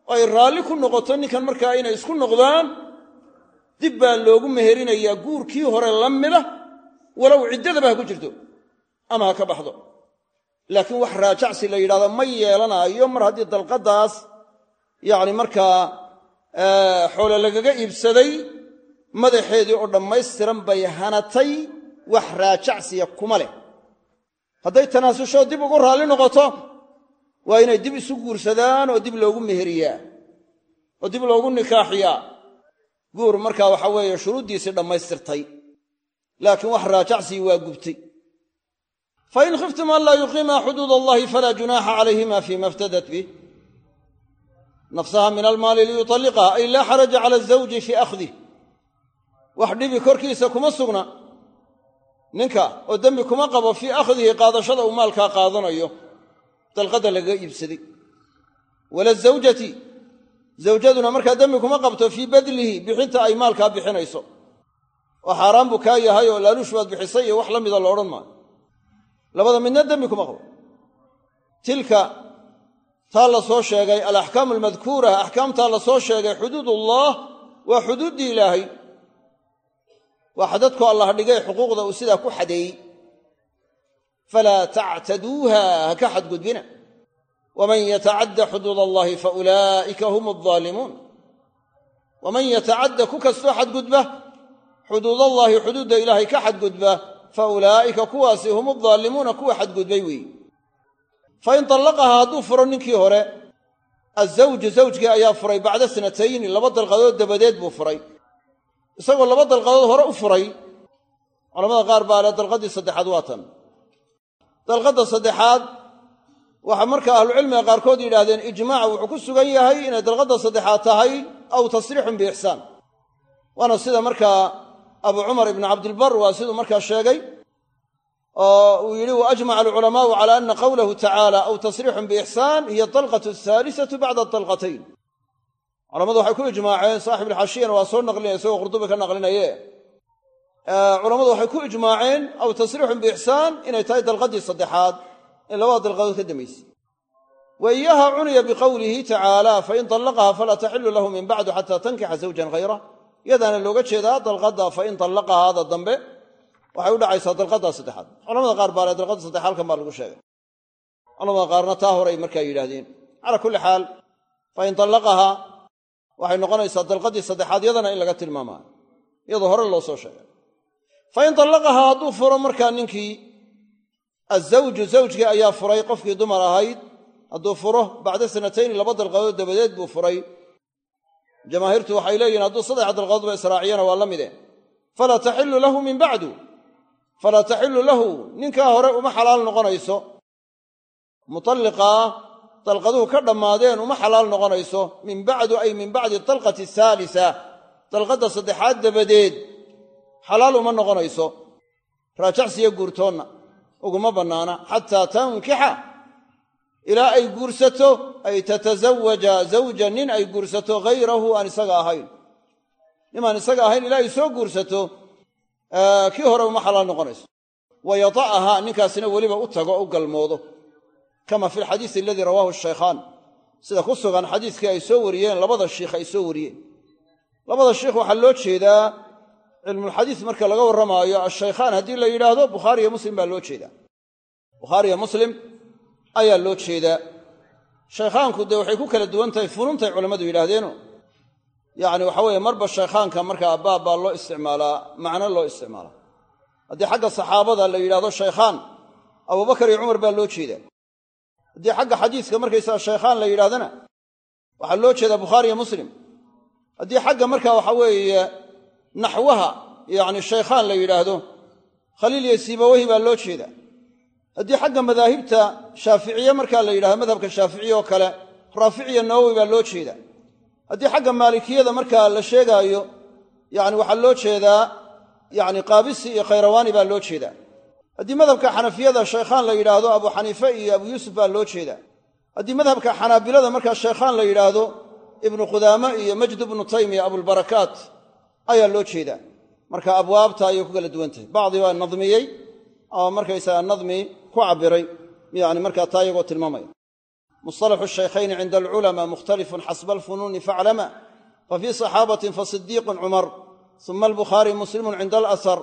A: oo ay raalli ku noqoto ninkan markaa inay isku noqdaan dib baa loogu meherinayaa guurkii hore la mida walow ciddadaba ha ku jirto ama ha ka baxdo. Laakiin wax raajacsi la yidhahdo ma yeelanaayo mar haddii dalqaddaas yacni markaa xoole lagaga iibsaday madaxeedii oo dhammaystiran bay hanatay wax raajacsiya kuma leh. Hadday tanaasusho dib ugu raalli noqoto waa inay dib isu guursadaan oo dib loogu meheriyaa oo dib loogu nikaaxiyaa guur markaa waxa weeye shuruuddiisii dhammaystirtay laakiin wax raajacsigii waa gubtay. Fain khiftum an laa yuqiima xuduud allahi falaa junaaxa calayhima fima iftadat bih nafsaha min almaali liyutalliqaha ay laa xaraja cala azawji fii akhdih wax dhibi korkiisa kuma sugna. Ninka oo dembi kuma qabo fii akhdihi qaadashada uu maalkaa qaadanayo dalqadda lagaga iibsaday zawjaduna markaa dembi kuma qabto fii badlihi bixinta ay maalkaa bixinayso. Oo xaaraan buu kaa yahay oo laaluush baad bixisay iyo wax la mida la odhan maayo. Labada midna dembi kuma qabo. Tilka taa la soo sheegay alaxkaamu almadkuura axkaamtaa la soo sheegay xuduudullah waa xuduuddii ilaahay. Waa xadadkoo allah dhigay xuquuqda uu sidaa ku xadeeyey. Falaa tactaduuha ha ka xadgudbina waman yatacadda xuduud allahi fa ulaa'ika hum aldaalimuun waman yatacadda ku kastoo xadgudba xuduudallaahi xuduudda ilaahay ka xadgudba fa ulaa'ika kuwaasi hum aldaalimuuna kuwa xadgudbay weeye fa in tallaqaha hadduu furo ninkii hore azawju zawjkii ayaa furay bacda sanatayni laba dalqadood dabadeed buu furay isagoo laba dalqadood hore u furay culamada qaar baa leh dalqaddii saddexaad waa tan dalqadda saddexaad waxaa markaa ahlucilmiga qaarkood yidhaahdeen ijmaac wuxuu ku sugan yahay inay dalqadda saddexaad tahay aw tasriixun biixsaan waana sida markaa abu cumar ibnu cabdilbar waa siduu markaa sheegay oo uu yidhi wa ajmaca alculamaau cala ana qowlahu tacaala aw tasriixun biixsaan hiya dalqatu ahaalisatu bacda dalqatayn. Culamadu waxay ku ijmaaceen saaxibulxashiyana waa soo naqlinaya isagoo qurdubi ka naqlinaye culammadu waxay ku ijmaaceen aw tasriixun biixsaan inay tahay dalqaddii saddexaad in labada dalqadood ka dambaysay wa iyaha cuniya biqowlihi tacaala fain dallaqaha falaa taxilu lahu min bacdu xataa tankixa zawjan hayra iyadaana looga jeedaa dalqadda fain dallaqahaada dambe waxay u dhacaysaa dalqaddaa saddexaad. Culamada qaar baa le dalqadda saddex halkan baa lagu sheegay. Culamada qaarna taa horay markaa yidhaahdeen. Calaa kulli xaal fain dallaqahaa waxay noqonaysaa dalqaddii saddexaad yadana in laga tilmaamaayo iyadoo hore loo soo sheegay. Fain dallaqahaa hadduu furo markaa ninkii azawju zawjkii ayaa furay qofkii dumar ahayd. Hadduu furo bacda sanatayni laba dalqadood dabadeed buu furay. Jamaahiirtu waxay leeyihiin hadduu saddex dalqadoodba israaciyana waa la mide. Falaa taxilu lahu min bacdu. Falaa taxilu lahu ninkaa hore uma xalaal noqonayso. Mutalliqaa dalqaduhu ka dhammaadeen uma xalaal noqonayso. Min bacdu ay min bacdi dalqati haalisa dalqadda saddexaad dabadeed xalaal uma noqonayso. Raajacsiyo guurtoonna uguma bannaana xataa tankixa ilaa ay guursato ay tatazawaja zawja nin ay guursato hayrahu aan isaga ahayn. Nimaan isaga ahayn ilaa ay soo guursato kii hore uma xalaal noqonayso. Wa yata'aha ninkaasina weliba u tago u galmoodo. Kama fi alxadiisi aladii rawaahu shaykhaan. Sida ku sugan xadiiskii ay soo wariyeen labada shiikh ay soo wariyeen. Labada shiikh waxaa loo jeedaa cilmulxadiis marka laga warramaayo ashaykhaan haddii la yidhaahdo bukhaari iyo muslim baa loo jeedaa bukhaariyo muslim ayaa loo jeedaa shaykhaanku dee waxay ku kala duwan tahay funuuntay culammadu yidhaahdeeno yacni waxa weeye marba shaykhaanka markaa baab baa loo isticmaalaa macno loo isticmaalaa haddii xagga saxaabada la yidhahdo shaykhaan abubakar iyo cumar baa loo jeedaa haddii xagga xadiiska markaysaga shaykhaan la yidhahdana waxaa loo jeedaa bukhaari iyo muslim haddii xagga marka waxa weeye naxwaha yacni shaykhaan la yidhaahdo khaliil iyo siibawahi baa loo jeedaa haddii xagga madaahibta shaaficiye markaa la yidhahdo madhabka shaaficiye oo kale raaficiya nawowi baa loo jeedaa haddii xagga maalikiyada markaa la sheegaayo yani waxaa loo jeedaa yani qaabisi iyo khayrawaani baa loo jeedaa haddii madhabka xanafiyada shaykhaan la yidhaahdo abu xaniife iyo abu yuusuf baa loo jeedaa haddii madhabka xanaabilada markaa shaykhaan la yidhaahdo ibnu qudaame iyo majd ibnu taymiya abulbarakaat ayaa loo jeedaa. Marka abwaabta ayay ku kala duwan tahay. Bacdi waa nadmiyey ama markaysaga nadmi ku cabiray yani markaa taa iyagoo tilmaamaya. Musطalaxu shaykhayni cinda alculamaa mukhtalifun xasba alfunuuni faclama fa fii fasidiiqun cumar uma albukhaari muslimun cinda alahar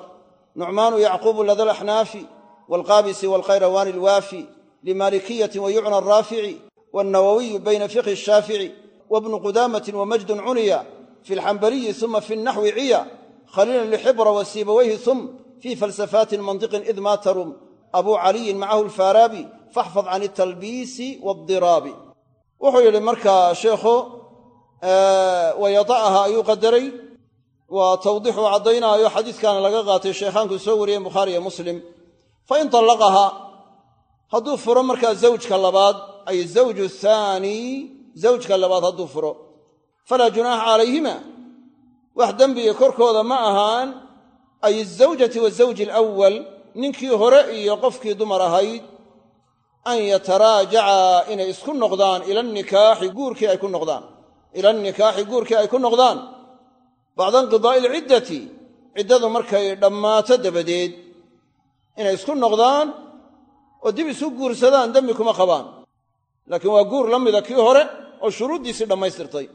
A: nucmaanu yacquubu lada alaxnaafi walqaabisi walkhayrawaani alwaafi limalikiyati wa araafici waalnawawiyu bayna fiqhi shaafici wabnu qudaamatin wamajdun cuniya fi alxambaliyi uma fi اnaxwi ciya khaliilan lixibra wasiibawayhi um fii falsafaatin mantiqin id maatarum abuu caliyin macahu alfaaraabi faxfad can altalbiisi waadiraabi wuxuu yidhi markaa sheekhu wayata'aha ayuu qadaray waa tawdiixuu caddaynaayo xadiiskaana laga qaatay sheekhaanku soo wariyeen bukhaari iyo muslim fain tallaqaha hadduu furo markaa zawjka labaad ay falaa junaaxa calayhima. Wax dembiga korkooda ma ahaan ay azawjati wazawji alawal ninkii hore iyo qofkii dumar ahayd an yataraajaca inay isku noqdaan ila nikaaxi guurkii ay ku noqdaan. Ila nikaaxi guurkii ay ku noqdaan. Bacda inqidaa'i alciddati ciddadu markay dhammaato dabadeed inay isku noqdaan oo dib isu guursadaan dembi kuma qabaan. Laakiin waa guur la mida kii hore oo shuruuddiisii dhammaystirtay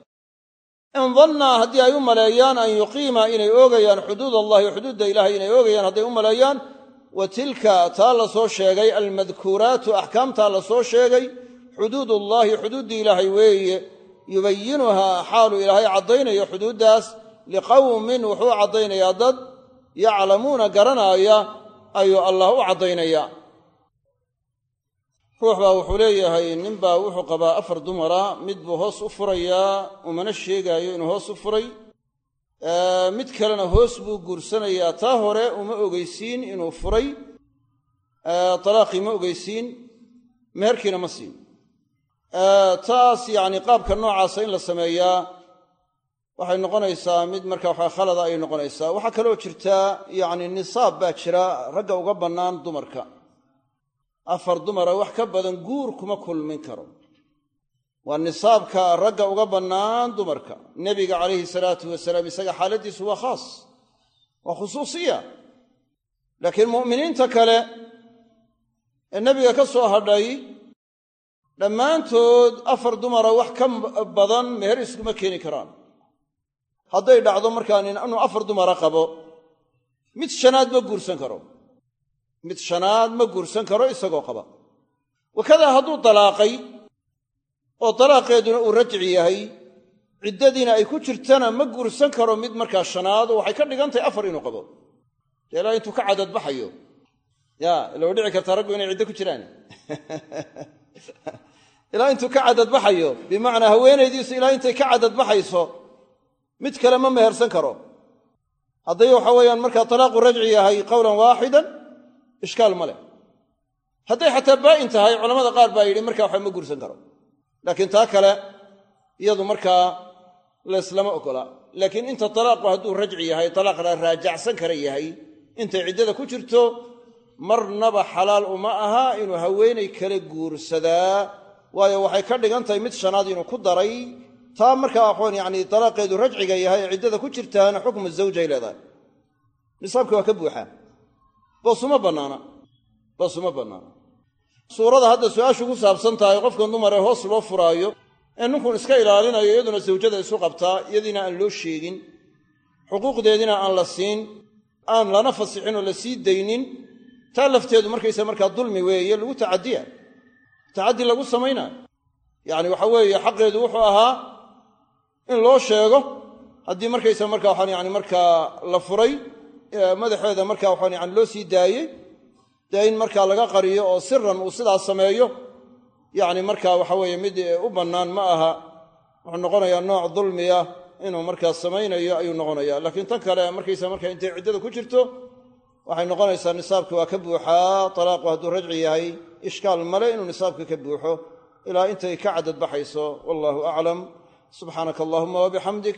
A: in dannaa haddii ay u maleeyaan an yuqiima inay oogayaan xuduud allahi xuduudda ilaahay inay oogayaan hadday u maleeyaan wa tilka taa la soo sheegay almadkuuraatu axkaamtaa la soo sheegay xuduud ullaahi xuduuddii ilaahay weeye yubayinuhaa xaalu ilaahay caddaynayo xuduuddaas liqawmin wuxuu caddaynayaa dad yaclamuuna garanaaya ayuu allah u caddaynaya ruux baa wuxuu leeyahay ninbaa wuxuu qabaa afar dumara mid buu hoos u furayaa umana sheegaayo inuu hoos u furay. Mid kalena hoos buu guursanayaa taa hore uma ogeysiin inuu furay. Talaaqii ma ogeysiin meherkiina ma siin. Taas yacni qaabka noocaasa in la sameeyaa waxay noqonaysaa mid marka waxa khalada ayay noqonaysaa. Waxaa kaloo jirtaa yacni nisaab baa jira ragga uga bannaan dumarka afar dumara wax ka badan guur kuma kulmin karo. Waa nisaabka ragga uga bannaan dumarka. Nebiga calayhi salaatu wasalaam isaga xaaladdiisu waa khaas waa khusuusiya. Laakiin mu'miniinta kale ee nebiga ka soo hadhay dhammaantood afar dumara wax ka badan meher iskuma keeni karaan. Hadday dhacdo markaa nin inuu afar dumara qabo mid shanaad ma guursan karo mid shanaad ma guursan karo isagoo qaba. Wakadaa hadduu dalaaqay oo dalaaqeeduna uu rajci yahay ciddadiina ay ku jirtana ma guursan karo mid markaa shanaad waxay ka dhigan tahay afar inuu qabo. Dee intuu ka cadadbaxayo ya ila wa dhici kartaa raggu inay ciddo ku jiraan. Ilaa intuu ka cadadbaxayo bimacnaa haweenaydiisu ilaa intay ka cadadbaxayso mid kale ma mehersan karo. Hadday waxa weeyaan markaa talaaqu rajci yahay qowlan waaxidan ishkaal ma leh. Hadday xataa baa'in tahay culamada qaar baa yidhi markaa waxa ma guursan karo. Laakiin taa kale iyadu markaa layslama ogola. Laakiin inta talaaqu hadduu rajci yahay talaaq la raajacsan kara yahay intay ciddada ku jirto marnaba xalaal uma aha inuu haweenay kale guursadaa. Waayo waxay ka dhigan tahay mid shanaad inuu ku daray. Taa markaa aqoon yacni dalaaqeedu rajciga yahay ciddada ku jirtaana xukmu zawjay leedahay. Nisaabki waa ka buuxaa boosuma bannaana boosuma bannaana suurada hadda su'aashu ku saabsan tahay qofkan dumar ee hoos loo furaayo ee ninkun iska ilaalinayo iyaduna sawjada isu qabtaa iyadiina aan loo sheegin xuquuqdeediina aan la siin aan lana fasixin oo la sii daynin taa lafteedu markaysa markaa dulmi weeye lagu tacadiya tacaddi lagu samaynaayo yacni waxa weeye xaqeedu wuxuu ahaa in loo sheego haddii markaysa marka waxaan yani markaa la furay madaxeeda marka waxaan yani loo sii daayey dee in markaa laga qariyo oo siran uu sidaas sameeyo yacni marka waxa weeye mid u bannaan ma aha. Wuxuu noqonayaa nooc dulmiya inuu markaa samaynayo ayuu noqonaya laakiin tan kale markaysa marka intay ciddada ku jirto waxay noqonaysaa nisaabki waa ka buuxaa talaaqu hadduu rajci yahay ishkaal male inuu nisaabka ka buuxo ilaa intay ka cadadbaxayso wallahu aclam subxaanaka allahuma wabixamdik